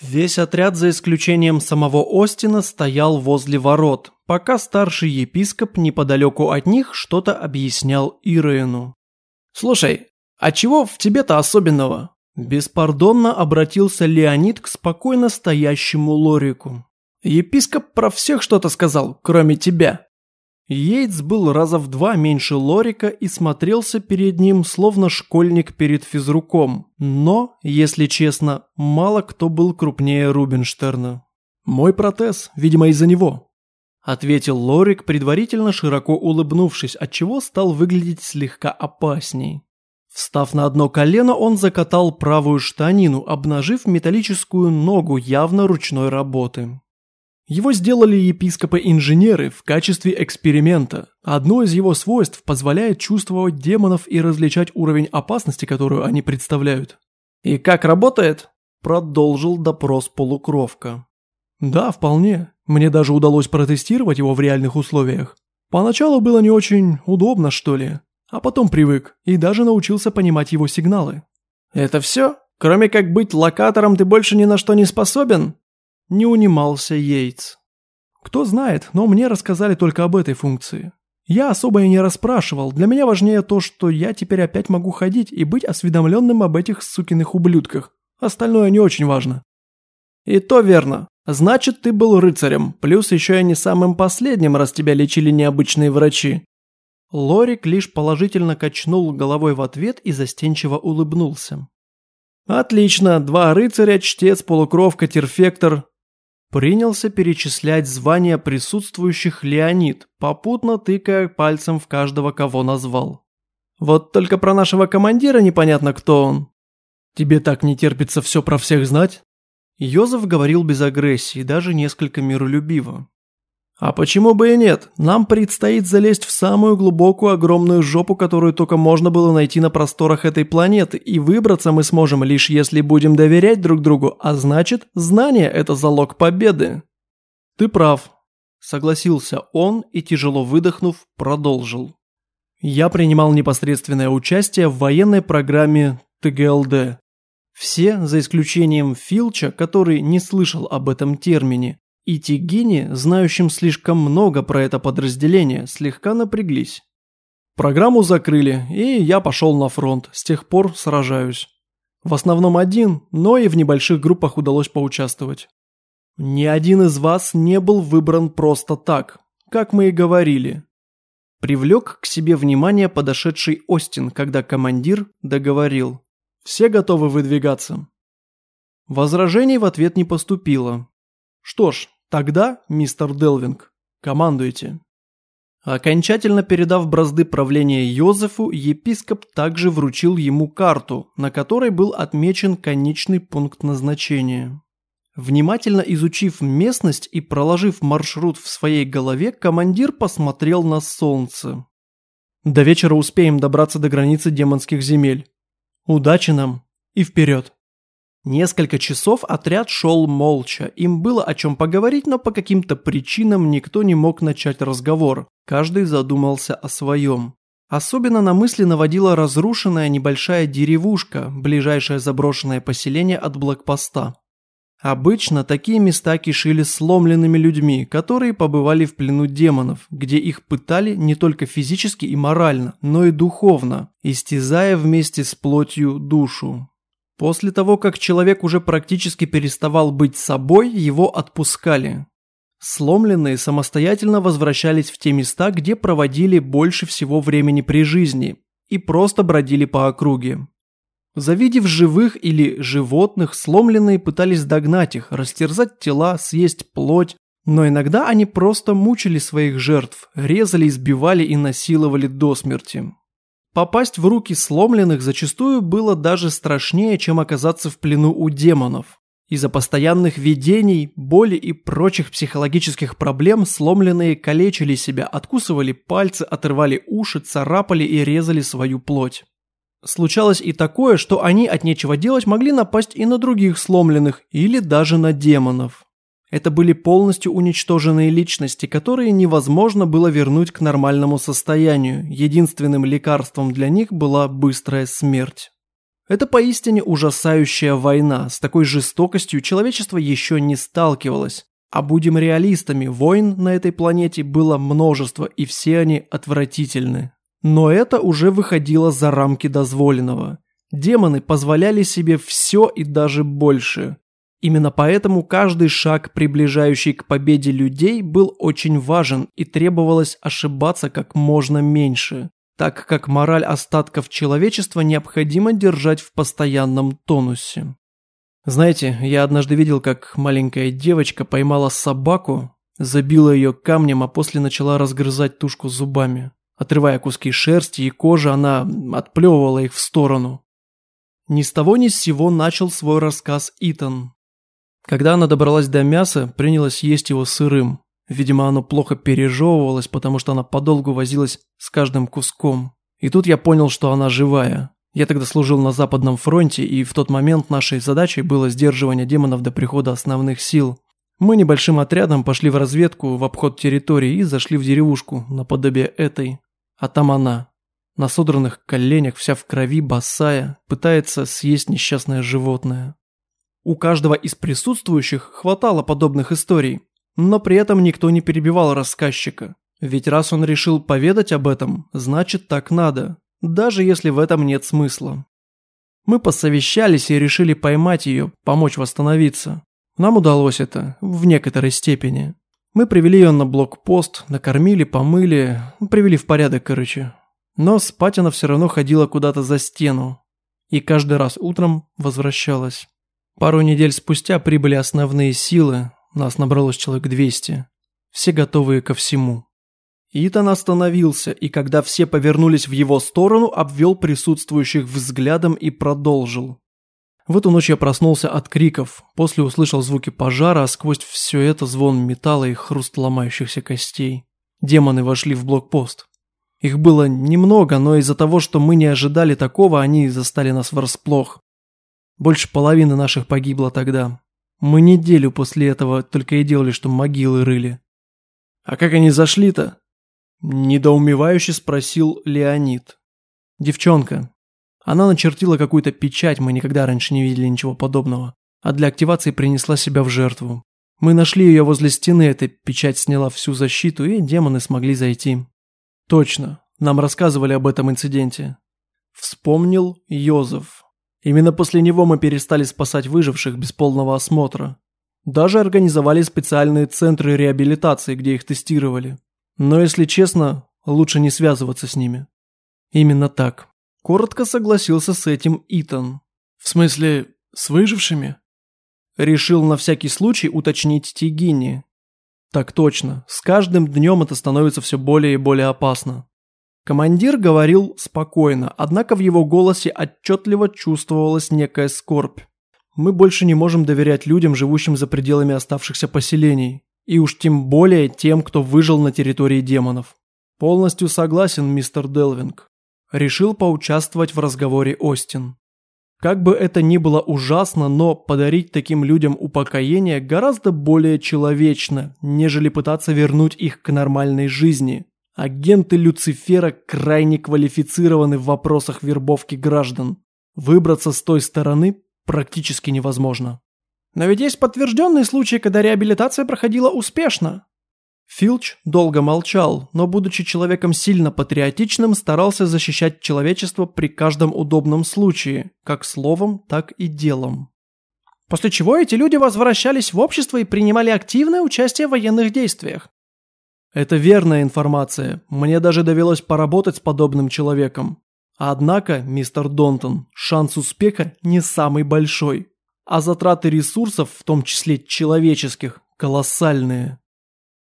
Весь отряд, за исключением самого Остина, стоял возле ворот, пока старший епископ неподалеку от них что-то объяснял Ирену. «Слушай, а чего в тебе-то особенного?» Беспардонно обратился Леонид к спокойно стоящему Лорику. «Епископ про всех что-то сказал, кроме тебя». Йейтс был раза в два меньше Лорика и смотрелся перед ним, словно школьник перед физруком. Но, если честно, мало кто был крупнее Рубинштерна. «Мой протез, видимо, из-за него», – ответил Лорик, предварительно широко улыбнувшись, отчего стал выглядеть слегка опасней. Встав на одно колено, он закатал правую штанину, обнажив металлическую ногу явно ручной работы. Его сделали епископы-инженеры в качестве эксперимента. Одно из его свойств позволяет чувствовать демонов и различать уровень опасности, которую они представляют. «И как работает?» – продолжил допрос полукровка. «Да, вполне. Мне даже удалось протестировать его в реальных условиях. Поначалу было не очень удобно, что ли, а потом привык и даже научился понимать его сигналы». «Это все? Кроме как быть локатором, ты больше ни на что не способен?» Не унимался Йейтс. Кто знает, но мне рассказали только об этой функции. Я особо и не расспрашивал, для меня важнее то, что я теперь опять могу ходить и быть осведомленным об этих сукиных ублюдках. Остальное не очень важно. И то верно. Значит, ты был рыцарем, плюс еще и не самым последним, раз тебя лечили необычные врачи. Лорик лишь положительно качнул головой в ответ и застенчиво улыбнулся. «Отлично, два рыцаря, чтец, полукровка, терфектор. Принялся перечислять звания присутствующих Леонид, попутно тыкая пальцем в каждого, кого назвал. «Вот только про нашего командира непонятно, кто он». «Тебе так не терпится все про всех знать?» Йозеф говорил без агрессии, даже несколько миролюбиво. А почему бы и нет? Нам предстоит залезть в самую глубокую огромную жопу, которую только можно было найти на просторах этой планеты, и выбраться мы сможем лишь если будем доверять друг другу, а значит, знание – это залог победы. Ты прав, согласился он и, тяжело выдохнув, продолжил. Я принимал непосредственное участие в военной программе ТГЛД. Все, за исключением Филча, который не слышал об этом термине, и Тигини, знающим слишком много про это подразделение, слегка напряглись. Программу закрыли, и я пошел на фронт, с тех пор сражаюсь. В основном один, но и в небольших группах удалось поучаствовать. Ни один из вас не был выбран просто так, как мы и говорили. Привлек к себе внимание подошедший Остин, когда командир договорил. Все готовы выдвигаться. Возражений в ответ не поступило. Что ж, тогда, мистер Делвинг, командуйте. Окончательно передав бразды правления Йозефу, епископ также вручил ему карту, на которой был отмечен конечный пункт назначения. Внимательно изучив местность и проложив маршрут в своей голове, командир посмотрел на солнце. «До вечера успеем добраться до границы демонских земель. Удачи нам и вперед!» Несколько часов отряд шел молча, им было о чем поговорить, но по каким-то причинам никто не мог начать разговор, каждый задумался о своем. Особенно на мысли наводила разрушенная небольшая деревушка, ближайшее заброшенное поселение от блокпоста. Обычно такие места кишили сломленными людьми, которые побывали в плену демонов, где их пытали не только физически и морально, но и духовно, истязая вместе с плотью душу. После того, как человек уже практически переставал быть собой, его отпускали. Сломленные самостоятельно возвращались в те места, где проводили больше всего времени при жизни, и просто бродили по округе. Завидев живых или животных, сломленные пытались догнать их, растерзать тела, съесть плоть, но иногда они просто мучили своих жертв, резали, избивали и насиловали до смерти. Попасть в руки сломленных зачастую было даже страшнее, чем оказаться в плену у демонов. Из-за постоянных видений, боли и прочих психологических проблем сломленные калечили себя, откусывали пальцы, отрывали уши, царапали и резали свою плоть. Случалось и такое, что они от нечего делать могли напасть и на других сломленных, или даже на демонов. Это были полностью уничтоженные личности, которые невозможно было вернуть к нормальному состоянию. Единственным лекарством для них была быстрая смерть. Это поистине ужасающая война. С такой жестокостью человечество еще не сталкивалось. А будем реалистами, войн на этой планете было множество, и все они отвратительны. Но это уже выходило за рамки дозволенного. Демоны позволяли себе все и даже больше. Именно поэтому каждый шаг, приближающий к победе людей, был очень важен и требовалось ошибаться как можно меньше, так как мораль остатков человечества необходимо держать в постоянном тонусе. Знаете, я однажды видел, как маленькая девочка поймала собаку, забила ее камнем, а после начала разгрызать тушку зубами. Отрывая куски шерсти и кожи, она отплевывала их в сторону. Ни с того ни с сего начал свой рассказ Итан. Когда она добралась до мяса, принялась есть его сырым. Видимо, оно плохо пережевывалось, потому что она подолгу возилась с каждым куском. И тут я понял, что она живая. Я тогда служил на Западном фронте, и в тот момент нашей задачей было сдерживание демонов до прихода основных сил. Мы небольшим отрядом пошли в разведку в обход территории и зашли в деревушку, наподобие этой. А там она, на содранных коленях, вся в крови, босая, пытается съесть несчастное животное. У каждого из присутствующих хватало подобных историй, но при этом никто не перебивал рассказчика. Ведь раз он решил поведать об этом, значит так надо, даже если в этом нет смысла. Мы посовещались и решили поймать ее, помочь восстановиться. Нам удалось это, в некоторой степени. Мы привели ее на блокпост, накормили, помыли, привели в порядок, короче. Но спать она все равно ходила куда-то за стену. И каждый раз утром возвращалась. Пару недель спустя прибыли основные силы, нас набралось человек 200. Все готовые ко всему. Итан остановился, и когда все повернулись в его сторону, обвел присутствующих взглядом и продолжил. В эту ночь я проснулся от криков, после услышал звуки пожара, а сквозь все это звон металла и хруст ломающихся костей. Демоны вошли в блокпост. Их было немного, но из-за того, что мы не ожидали такого, они застали нас врасплох. Больше половины наших погибло тогда. Мы неделю после этого только и делали, что могилы рыли. «А как они зашли-то?» Недоумевающе спросил Леонид. «Девчонка, она начертила какую-то печать, мы никогда раньше не видели ничего подобного. А для активации принесла себя в жертву. Мы нашли ее возле стены, эта печать сняла всю защиту, и демоны смогли зайти. Точно. Нам рассказывали об этом инциденте. Вспомнил Йозеф. Именно после него мы перестали спасать выживших без полного осмотра. Даже организовали специальные центры реабилитации, где их тестировали. Но если честно, лучше не связываться с ними. Именно так. Коротко согласился с этим Итан. В смысле, с выжившими? Решил на всякий случай уточнить Тигини. Так точно, с каждым днем это становится все более и более опасно. Командир говорил спокойно, однако в его голосе отчетливо чувствовалась некая скорбь. Мы больше не можем доверять людям, живущим за пределами оставшихся поселений. И уж тем более тем, кто выжил на территории демонов. Полностью согласен, мистер Делвинг. Решил поучаствовать в разговоре Остин. Как бы это ни было ужасно, но подарить таким людям упокоение гораздо более человечно, нежели пытаться вернуть их к нормальной жизни. Агенты Люцифера крайне квалифицированы в вопросах вербовки граждан. Выбраться с той стороны практически невозможно. Но ведь есть подтвержденные случаи, когда реабилитация проходила успешно. Филч долго молчал, но, будучи человеком сильно патриотичным, старался защищать человечество при каждом удобном случае, как словом, так и делом. После чего эти люди возвращались в общество и принимали активное участие в военных действиях. Это верная информация, мне даже довелось поработать с подобным человеком. Однако, мистер Донтон, шанс успеха не самый большой, а затраты ресурсов, в том числе человеческих, колоссальные.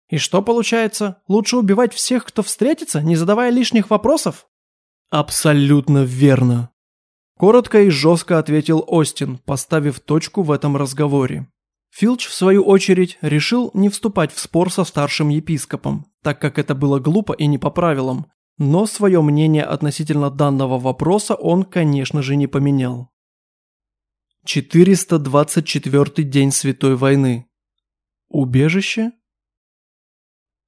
И что получается? Лучше убивать всех, кто встретится, не задавая лишних вопросов? Абсолютно верно. Коротко и жестко ответил Остин, поставив точку в этом разговоре. Филч, в свою очередь, решил не вступать в спор со старшим епископом, так как это было глупо и не по правилам, но свое мнение относительно данного вопроса он, конечно же, не поменял. 424 день Святой войны. Убежище?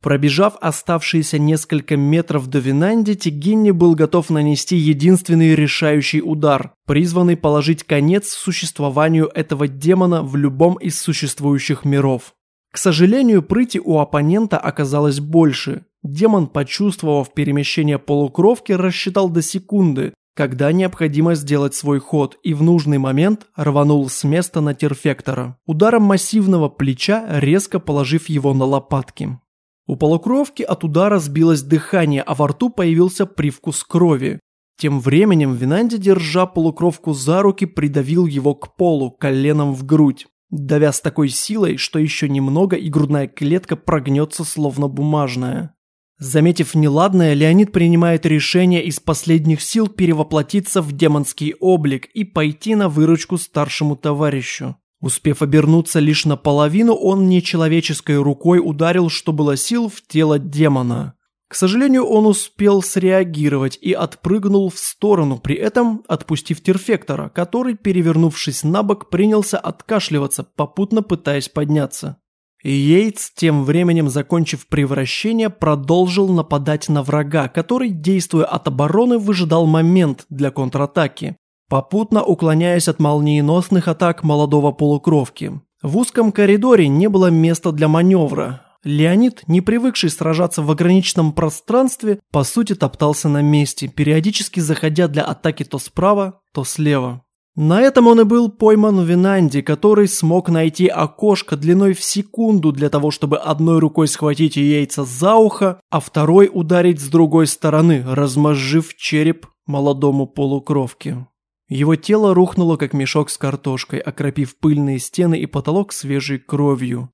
Пробежав оставшиеся несколько метров до Винанди, Тигинни был готов нанести единственный решающий удар, призванный положить конец существованию этого демона в любом из существующих миров. К сожалению, прыти у оппонента оказалось больше. Демон, почувствовав перемещение полукровки, рассчитал до секунды, когда необходимо сделать свой ход, и в нужный момент рванул с места на терфектора, ударом массивного плеча резко положив его на лопатки. У полукровки от удара сбилось дыхание, а во рту появился привкус крови. Тем временем Винанди, держа полукровку за руки, придавил его к полу коленом в грудь, давя с такой силой, что еще немного и грудная клетка прогнется словно бумажная. Заметив неладное, Леонид принимает решение из последних сил перевоплотиться в демонский облик и пойти на выручку старшему товарищу. Успев обернуться лишь наполовину, он нечеловеческой рукой ударил, что было сил, в тело демона. К сожалению, он успел среагировать и отпрыгнул в сторону, при этом отпустив терфектора, который, перевернувшись на бок, принялся откашливаться, попутно пытаясь подняться. Йейтс, тем временем закончив превращение, продолжил нападать на врага, который, действуя от обороны, выжидал момент для контратаки попутно уклоняясь от молниеносных атак молодого полукровки. В узком коридоре не было места для маневра. Леонид, не привыкший сражаться в ограниченном пространстве, по сути топтался на месте, периодически заходя для атаки то справа, то слева. На этом он и был пойман в Винанди, который смог найти окошко длиной в секунду для того, чтобы одной рукой схватить яйца за ухо, а второй ударить с другой стороны, размозжив череп молодому полукровке. Его тело рухнуло, как мешок с картошкой, окропив пыльные стены и потолок свежей кровью.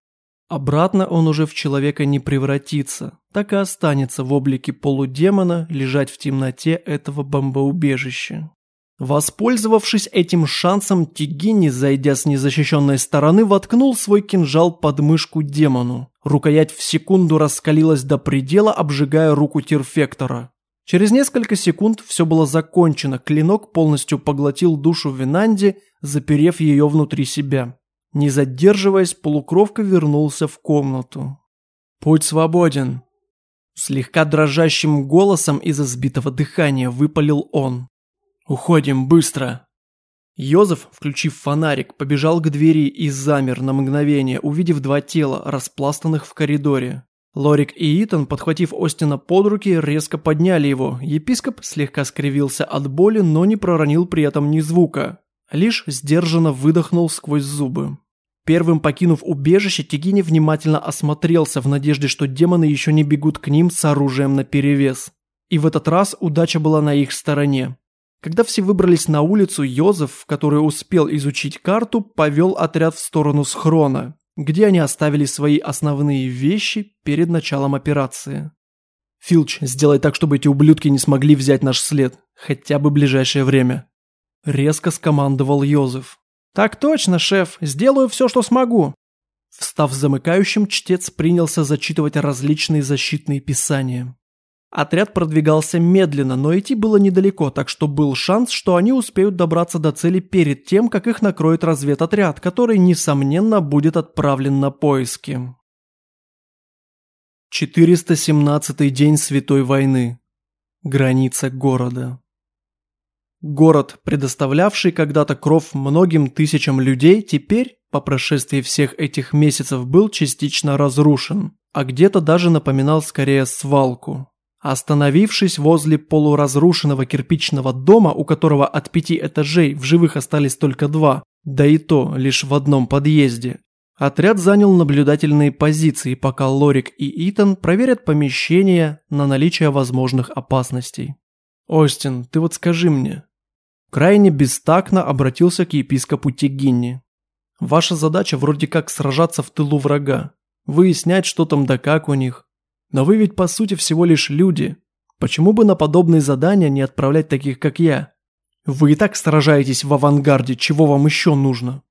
Обратно он уже в человека не превратится, так и останется в облике полудемона лежать в темноте этого бомбоубежища. Воспользовавшись этим шансом, Тигини, зайдя с незащищенной стороны, воткнул свой кинжал под мышку демону. Рукоять в секунду раскалилась до предела, обжигая руку терфектора. Через несколько секунд все было закончено, клинок полностью поглотил душу Винанди, заперев ее внутри себя. Не задерживаясь, полукровка вернулся в комнату. «Путь свободен!» Слегка дрожащим голосом из-за сбитого дыхания выпалил он. «Уходим быстро!» Йозеф, включив фонарик, побежал к двери и замер на мгновение, увидев два тела, распластанных в коридоре. Лорик и Итан, подхватив Остина под руки, резко подняли его. Епископ слегка скривился от боли, но не проронил при этом ни звука. Лишь сдержанно выдохнул сквозь зубы. Первым покинув убежище, Тигини внимательно осмотрелся в надежде, что демоны еще не бегут к ним с оружием наперевес. И в этот раз удача была на их стороне. Когда все выбрались на улицу, Йозеф, который успел изучить карту, повел отряд в сторону схрона, где они оставили свои основные вещи перед началом операции. «Филч, сделай так, чтобы эти ублюдки не смогли взять наш след, хотя бы в ближайшее время», – резко скомандовал Йозеф. «Так точно, шеф, сделаю все, что смогу». Встав замыкающим, чтец принялся зачитывать различные защитные писания. Отряд продвигался медленно, но идти было недалеко, так что был шанс, что они успеют добраться до цели перед тем, как их накроет разведотряд, который, несомненно, будет отправлен на поиски. 417 день Святой войны. Граница города. Город, предоставлявший когда-то кров многим тысячам людей, теперь, по прошествии всех этих месяцев, был частично разрушен, а где-то даже напоминал скорее свалку. Остановившись возле полуразрушенного кирпичного дома, у которого от пяти этажей в живых остались только два, да и то лишь в одном подъезде, отряд занял наблюдательные позиции, пока Лорик и Итан проверят помещение на наличие возможных опасностей. «Остин, ты вот скажи мне». Крайне бестактно обратился к епископу Тегинни. «Ваша задача вроде как сражаться в тылу врага, выяснять, что там да как у них, но вы ведь по сути всего лишь люди. Почему бы на подобные задания не отправлять таких, как я? Вы и так сражаетесь в авангарде, чего вам еще нужно?»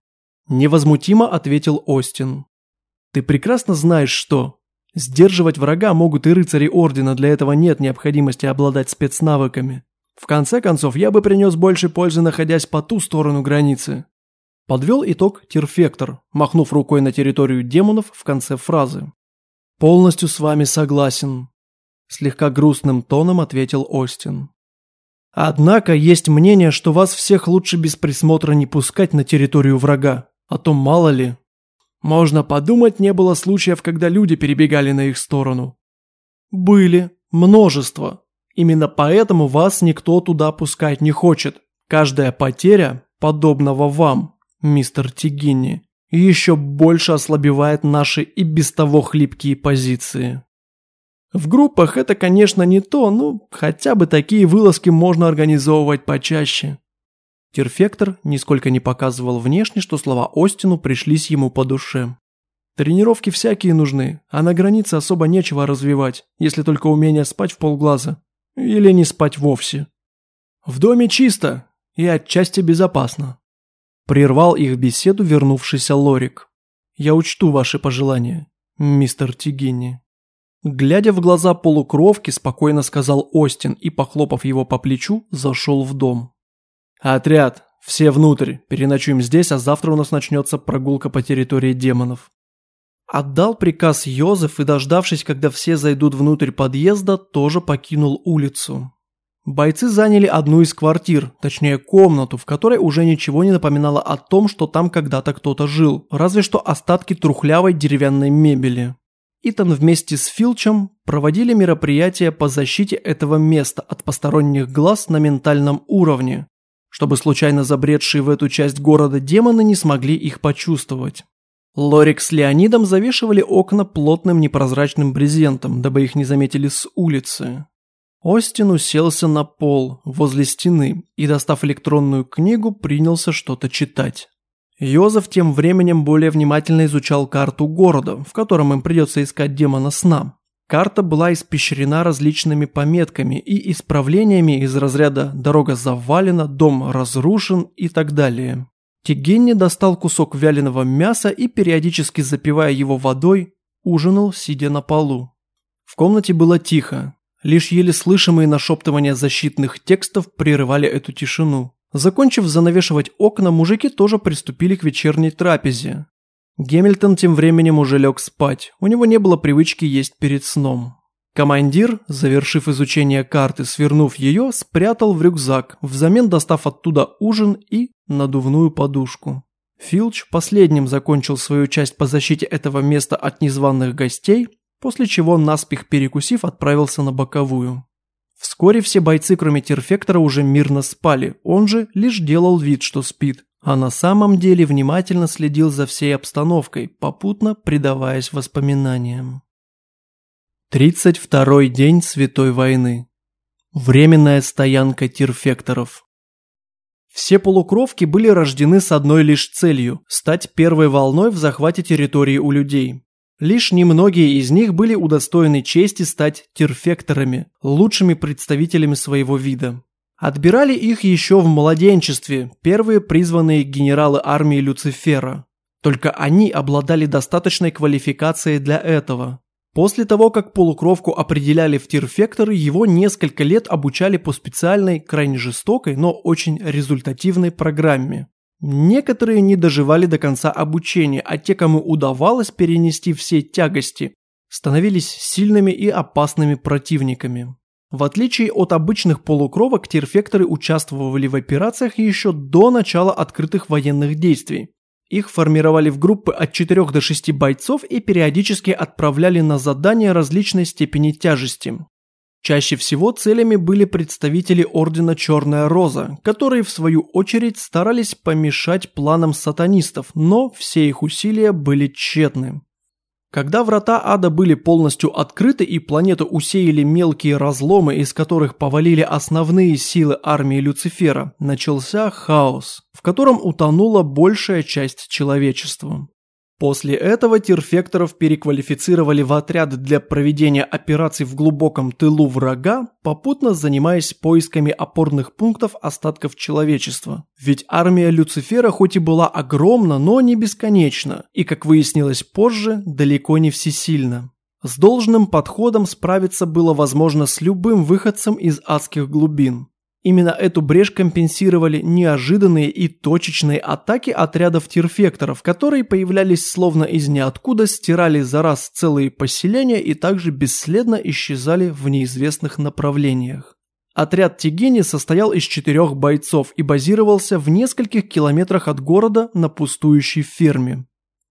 Невозмутимо ответил Остин. «Ты прекрасно знаешь, что сдерживать врага могут и рыцари Ордена, для этого нет необходимости обладать спецнавыками. В конце концов, я бы принес больше пользы, находясь по ту сторону границы». Подвел итог Тирфектор, махнув рукой на территорию демонов в конце фразы. «Полностью с вами согласен», – слегка грустным тоном ответил Остин. «Однако есть мнение, что вас всех лучше без присмотра не пускать на территорию врага, а то мало ли. Можно подумать, не было случаев, когда люди перебегали на их сторону». «Были. Множество. Именно поэтому вас никто туда пускать не хочет. Каждая потеря, подобного вам, мистер Тигини, еще больше ослабевает наши и без того хлипкие позиции. В группах это, конечно, не то, но хотя бы такие вылазки можно организовывать почаще. Терфектор нисколько не показывал внешне, что слова Остину пришлись ему по душе. Тренировки всякие нужны, а на границе особо нечего развивать, если только умение спать в полглаза. Или не спать вовсе. В доме чисто и отчасти безопасно. Прервал их беседу вернувшийся Лорик. «Я учту ваши пожелания, мистер Тигини». Глядя в глаза полукровки, спокойно сказал Остин и, похлопав его по плечу, зашел в дом. «Отряд, все внутрь, переночуем здесь, а завтра у нас начнется прогулка по территории демонов». Отдал приказ Йозеф и, дождавшись, когда все зайдут внутрь подъезда, тоже покинул улицу. Бойцы заняли одну из квартир, точнее комнату, в которой уже ничего не напоминало о том, что там когда-то кто-то жил, разве что остатки трухлявой деревянной мебели. Итан вместе с Филчем проводили мероприятия по защите этого места от посторонних глаз на ментальном уровне, чтобы случайно забредшие в эту часть города демоны не смогли их почувствовать. Лорик с Леонидом завешивали окна плотным непрозрачным брезентом, дабы их не заметили с улицы. Остин уселся на пол возле стены и, достав электронную книгу, принялся что-то читать. Йозеф тем временем более внимательно изучал карту города, в котором им придется искать демона сна. Карта была испещрена различными пометками и исправлениями из разряда «дорога завалена», «дом разрушен» и так далее. Тигенни достал кусок вяленого мяса и, периодически запивая его водой, ужинал, сидя на полу. В комнате было тихо, Лишь еле слышимые нашептывания защитных текстов прерывали эту тишину. Закончив занавешивать окна, мужики тоже приступили к вечерней трапезе. Гемильтон тем временем уже лег спать, у него не было привычки есть перед сном. Командир, завершив изучение карты, свернув ее, спрятал в рюкзак, взамен достав оттуда ужин и надувную подушку. Филч последним закончил свою часть по защите этого места от незваных гостей после чего, наспех перекусив, отправился на боковую. Вскоре все бойцы, кроме Терфектора, уже мирно спали, он же лишь делал вид, что спит, а на самом деле внимательно следил за всей обстановкой, попутно предаваясь воспоминаниям. 32-й день Святой войны. Временная стоянка Терфекторов. Все полукровки были рождены с одной лишь целью – стать первой волной в захвате территории у людей. Лишь немногие из них были удостоены чести стать терфекторами, лучшими представителями своего вида. Отбирали их еще в младенчестве, первые призванные генералы армии Люцифера. Только они обладали достаточной квалификацией для этого. После того, как полукровку определяли в тирфекторы, его несколько лет обучали по специальной, крайне жестокой, но очень результативной программе. Некоторые не доживали до конца обучения, а те, кому удавалось перенести все тягости, становились сильными и опасными противниками. В отличие от обычных полукровок, тирфекторы участвовали в операциях еще до начала открытых военных действий. Их формировали в группы от 4 до 6 бойцов и периодически отправляли на задания различной степени тяжести. Чаще всего целями были представители Ордена Черная Роза, которые в свою очередь старались помешать планам сатанистов, но все их усилия были тщетны. Когда врата ада были полностью открыты и планету усеяли мелкие разломы, из которых повалили основные силы армии Люцифера, начался хаос, в котором утонула большая часть человечества. После этого терфекторов переквалифицировали в отряд для проведения операций в глубоком тылу врага, попутно занимаясь поисками опорных пунктов остатков человечества. Ведь армия Люцифера хоть и была огромна, но не бесконечна, и, как выяснилось позже, далеко не всесильна. С должным подходом справиться было возможно с любым выходцем из адских глубин. Именно эту брешь компенсировали неожиданные и точечные атаки отрядов тирфекторов, которые появлялись словно из ниоткуда, стирали за раз целые поселения и также бесследно исчезали в неизвестных направлениях. Отряд Тигини состоял из четырех бойцов и базировался в нескольких километрах от города на пустующей ферме.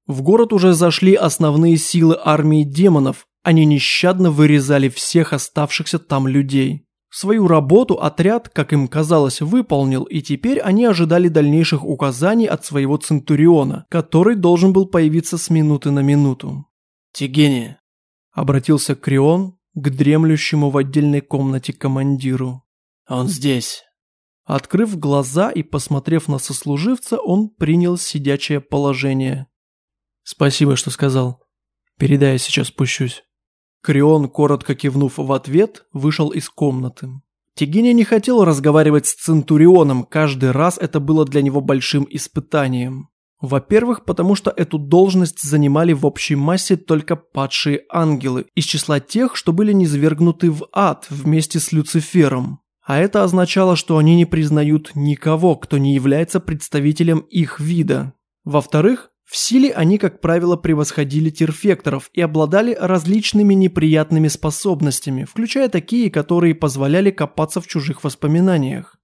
В город уже зашли основные силы армии демонов, они нещадно вырезали всех оставшихся там людей. Свою работу отряд, как им казалось, выполнил, и теперь они ожидали дальнейших указаний от своего Центуриона, который должен был появиться с минуты на минуту. «Тигени», — обратился Крион к дремлющему в отдельной комнате командиру. «Он здесь». Открыв глаза и посмотрев на сослуживца, он принял сидячее положение. «Спасибо, что сказал. Передай, я сейчас спущусь». Крион, коротко кивнув в ответ, вышел из комнаты. Тигиня не хотел разговаривать с Центурионом, каждый раз это было для него большим испытанием. Во-первых, потому что эту должность занимали в общей массе только падшие ангелы, из числа тех, что были низвергнуты в ад вместе с Люцифером. А это означало, что они не признают никого, кто не является представителем их вида. Во-вторых, в силе они, как правило, превосходили терфекторов и обладали различными неприятными способностями, включая такие, которые позволяли копаться в чужих воспоминаниях.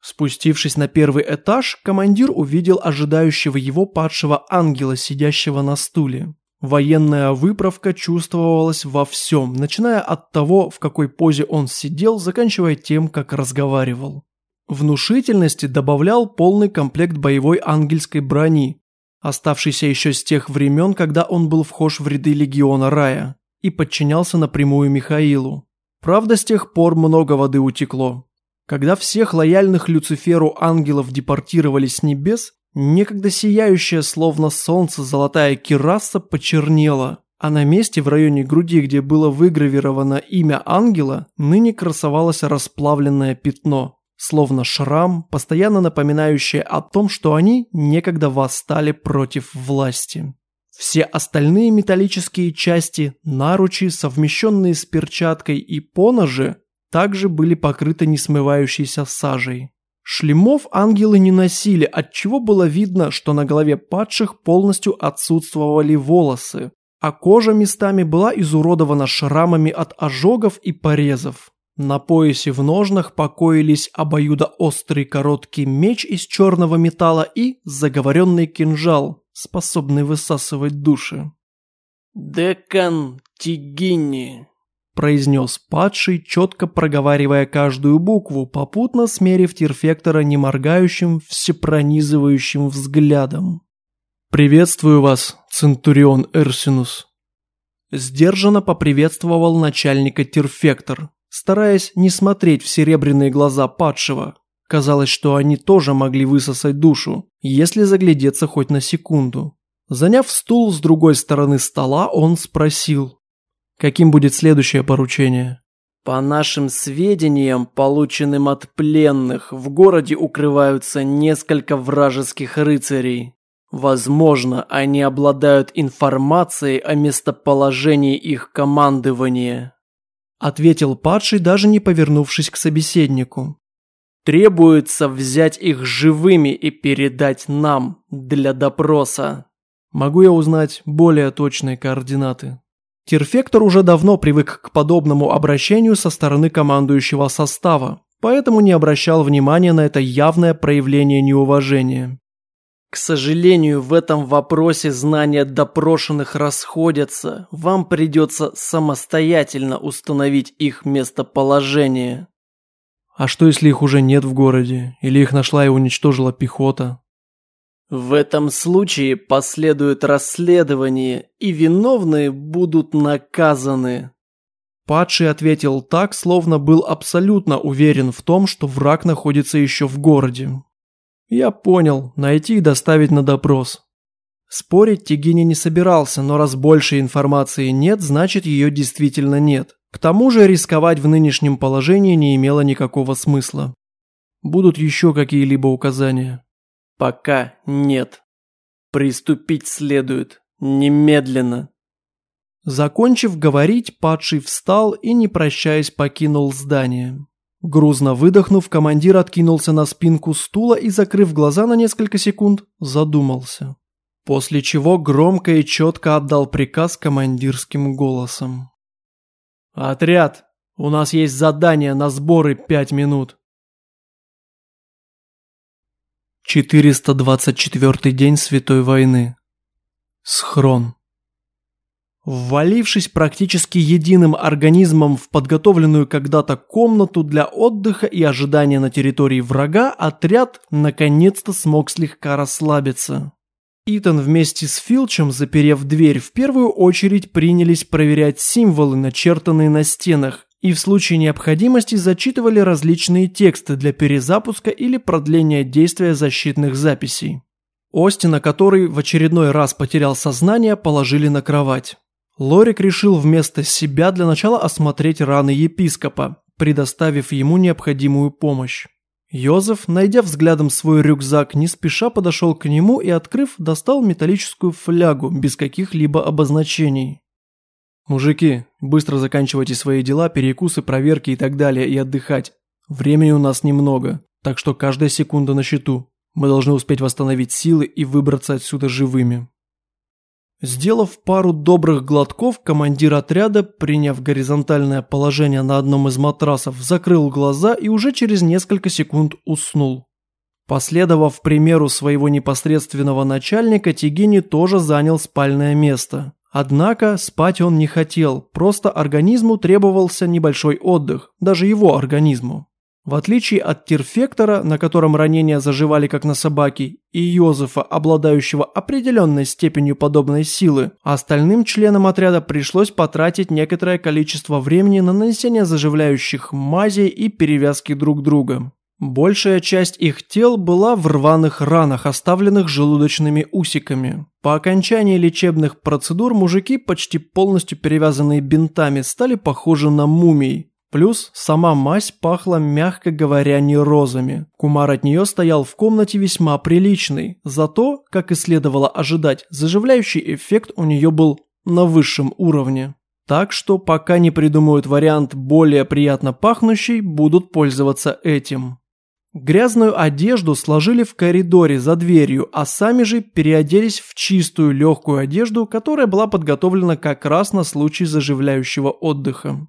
Спустившись на первый этаж, командир увидел ожидающего его падшего ангела, сидящего на стуле. Военная выправка чувствовалась во всем, начиная от того, в какой позе он сидел, заканчивая тем, как разговаривал. Внушительности добавлял полный комплект боевой ангельской брони, оставшийся еще с тех времен, когда он был вхож в ряды легиона Рая и подчинялся напрямую Михаилу. Правда, с тех пор много воды утекло. Когда всех лояльных Люциферу ангелов депортировали с небес, некогда сияющая словно солнце золотая кираса почернела, а на месте в районе груди, где было выгравировано имя ангела, ныне красовалось расплавленное пятно словно шрам, постоянно напоминающий о том, что они некогда восстали против власти. Все остальные металлические части, наручи, совмещенные с перчаткой и поножи, также были покрыты несмывающейся сажей. Шлемов ангелы не носили, отчего было видно, что на голове падших полностью отсутствовали волосы, а кожа местами была изуродована шрамами от ожогов и порезов. На поясе в ножнах покоились обоюдоострый короткий меч из черного металла и заговоренный кинжал, способный высасывать души. «Декан Тигинни», – произнес падший, четко проговаривая каждую букву, попутно смерив Тирфектора неморгающим, всепронизывающим взглядом. «Приветствую вас, Центурион Эрсинус», Сдержанно поприветствовал начальника Тирфектор, стараясь не смотреть в серебряные глаза падшего. Казалось, что они тоже могли высосать душу, если заглядеться хоть на секунду. Заняв стул с другой стороны стола, он спросил, каким будет следующее поручение. По нашим сведениям, полученным от пленных, в городе укрываются несколько вражеских рыцарей. Возможно, они обладают информацией о местоположении их командования. Ответил падший, даже не повернувшись к собеседнику. Требуется взять их живыми и передать нам для допроса. Могу я узнать более точные координаты? Терфектор уже давно привык к подобному обращению со стороны командующего состава, поэтому не обращал внимания на это явное проявление неуважения. К сожалению, в этом вопросе знания допрошенных расходятся. Вам придется самостоятельно установить их местоположение. А что если их уже нет в городе? Или их нашла и уничтожила пехота? В этом случае последует расследование, и виновные будут наказаны. Падший ответил так, словно был абсолютно уверен в том, что враг находится еще в городе. Я понял, найти и доставить на допрос. Спорить Тигини не собирался, но раз больше информации нет, значит ее действительно нет. К тому же рисковать в нынешнем положении не имело никакого смысла. Будут еще какие-либо указания? Пока нет. Приступить следует. Немедленно. Закончив говорить, падший встал и, не прощаясь, покинул здание. Грузно выдохнув, командир откинулся на спинку стула и, закрыв глаза на несколько секунд, задумался. После чего громко и четко отдал приказ командирским голосом. «Отряд! У нас есть задание на сборы пять минут!» 424 день Святой войны. Схрон. Ввалившись практически единым организмом в подготовленную когда-то комнату для отдыха и ожидания на территории врага, отряд наконец-то смог слегка расслабиться. Итан вместе с Филчем, заперев дверь, в первую очередь принялись проверять символы, начертанные на стенах, и в случае необходимости зачитывали различные тексты для перезапуска или продления действия защитных записей. Остина, который в очередной раз потерял сознание, положили на кровать. Лорик решил вместо себя для начала осмотреть раны епископа, предоставив ему необходимую помощь. Йозеф, найдя взглядом свой рюкзак, не спеша подошел к нему и, открыв, достал металлическую флягу без каких-либо обозначений. «Мужики, быстро заканчивайте свои дела, перекусы, проверки и так далее, и отдыхать. Времени у нас немного, так что каждая секунда на счету. Мы должны успеть восстановить силы и выбраться отсюда живыми». Сделав пару добрых глотков, командир отряда, приняв горизонтальное положение на одном из матрасов, закрыл глаза и уже через несколько секунд уснул. Последовав примеру своего непосредственного начальника, Тигини тоже занял спальное место. Однако спать он не хотел, просто организму требовался небольшой отдых, даже его организму. В отличие от Тирфектора, на котором ранения заживали как на собаке, и Йозефа, обладающего определенной степенью подобной силы, остальным членам отряда пришлось потратить некоторое количество времени на нанесение заживляющих мазей и перевязки друг друга. Большая часть их тел была в рваных ранах, оставленных желудочными усиками. По окончании лечебных процедур мужики, почти полностью перевязанные бинтами, стали похожи на мумий. Плюс сама мазь пахла, мягко говоря, не розами. Кумар от нее стоял в комнате весьма приличный, зато, как и следовало ожидать, заживляющий эффект у нее был на высшем уровне. Так что пока не придумают вариант более приятно пахнущий, будут пользоваться этим. Грязную одежду сложили в коридоре за дверью, а сами же переоделись в чистую легкую одежду, которая была подготовлена как раз на случай заживляющего отдыха.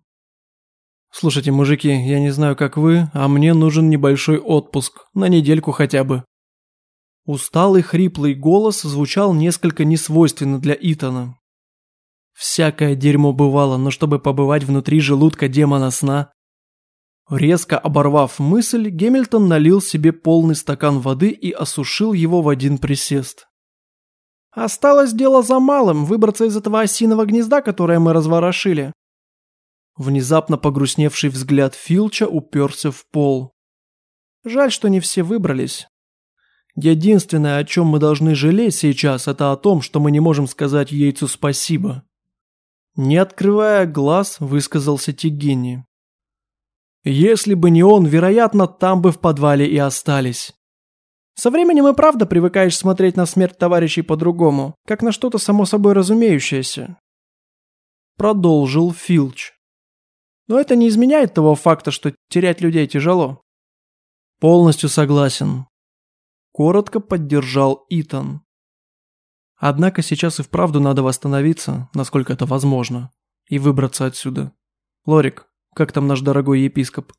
«Слушайте, мужики, я не знаю, как вы, а мне нужен небольшой отпуск, на недельку хотя бы». Усталый хриплый голос звучал несколько несвойственно для Итана. Всякое дерьмо бывало, но чтобы побывать внутри желудка демона сна... Резко оборвав мысль, Гемильтон налил себе полный стакан воды и осушил его в один присест. «Осталось дело за малым – выбраться из этого осиного гнезда, которое мы разворошили». Внезапно погрустневший взгляд Филча уперся в пол. «Жаль, что не все выбрались. Единственное, о чем мы должны жалеть сейчас, это о том, что мы не можем сказать яйцу спасибо». Не открывая глаз, высказался Тигини. Если бы не он, вероятно, там бы в подвале и остались. Со временем и правда привыкаешь смотреть на смерть товарищей по-другому, как на что-то само собой разумеющееся. Продолжил Филч. Но это не изменяет того факта, что терять людей тяжело. Полностью согласен. Коротко поддержал Итан. Однако сейчас и вправду надо восстановиться, насколько это возможно, и выбраться отсюда. Лорик, как там наш дорогой епископ?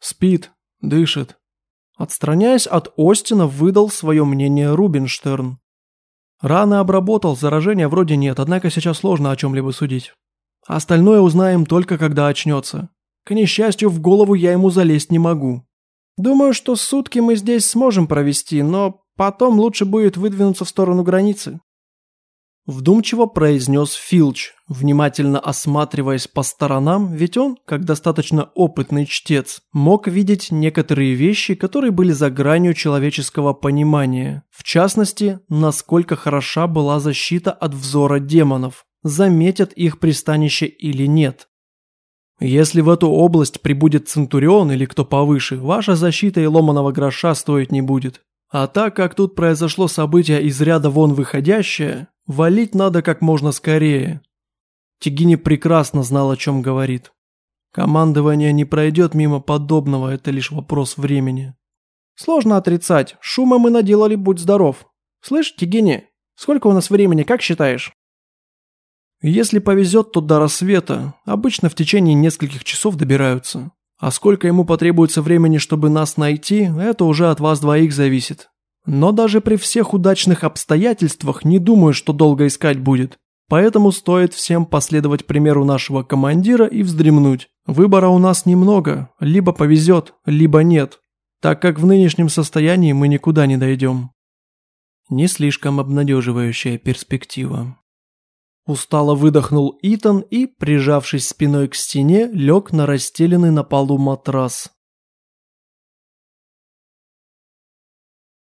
Спит, дышит. Отстраняясь от Остина, выдал свое мнение Рубинштерн. Раны обработал, заражения вроде нет, однако сейчас сложно о чем-либо судить. Остальное узнаем только когда очнется. К несчастью, в голову я ему залезть не могу. Думаю, что сутки мы здесь сможем провести, но Потом лучше будет выдвинуться в сторону границы. Вдумчиво произнес Филч, внимательно осматриваясь по сторонам, ведь он, как достаточно опытный чтец, мог видеть некоторые вещи, которые были за гранью человеческого понимания. В частности, насколько хороша была защита от взора демонов, заметят их пристанище или нет. Если в эту область прибудет Центурион или кто повыше, ваша защита и ломаного гроша стоить не будет. А так как тут произошло событие из ряда вон выходящее, валить надо как можно скорее. Тигини прекрасно знал, о чем говорит. Командование не пройдет мимо подобного, это лишь вопрос времени. Сложно отрицать, шума мы наделали, будь здоров. Слышь, Тигини, сколько у нас времени, как считаешь? Если повезет, то до рассвета. Обычно в течение нескольких часов добираются. А сколько ему потребуется времени, чтобы нас найти, это уже от вас двоих зависит. Но даже при всех удачных обстоятельствах не думаю, что долго искать будет. Поэтому стоит всем последовать примеру нашего командира и вздремнуть. Выбора у нас немного, либо повезет, либо нет, так как в нынешнем состоянии мы никуда не дойдем. Не слишком обнадеживающая перспектива. Устало выдохнул Итан и, прижавшись спиной к стене, лег на расстеленный на полу матрас.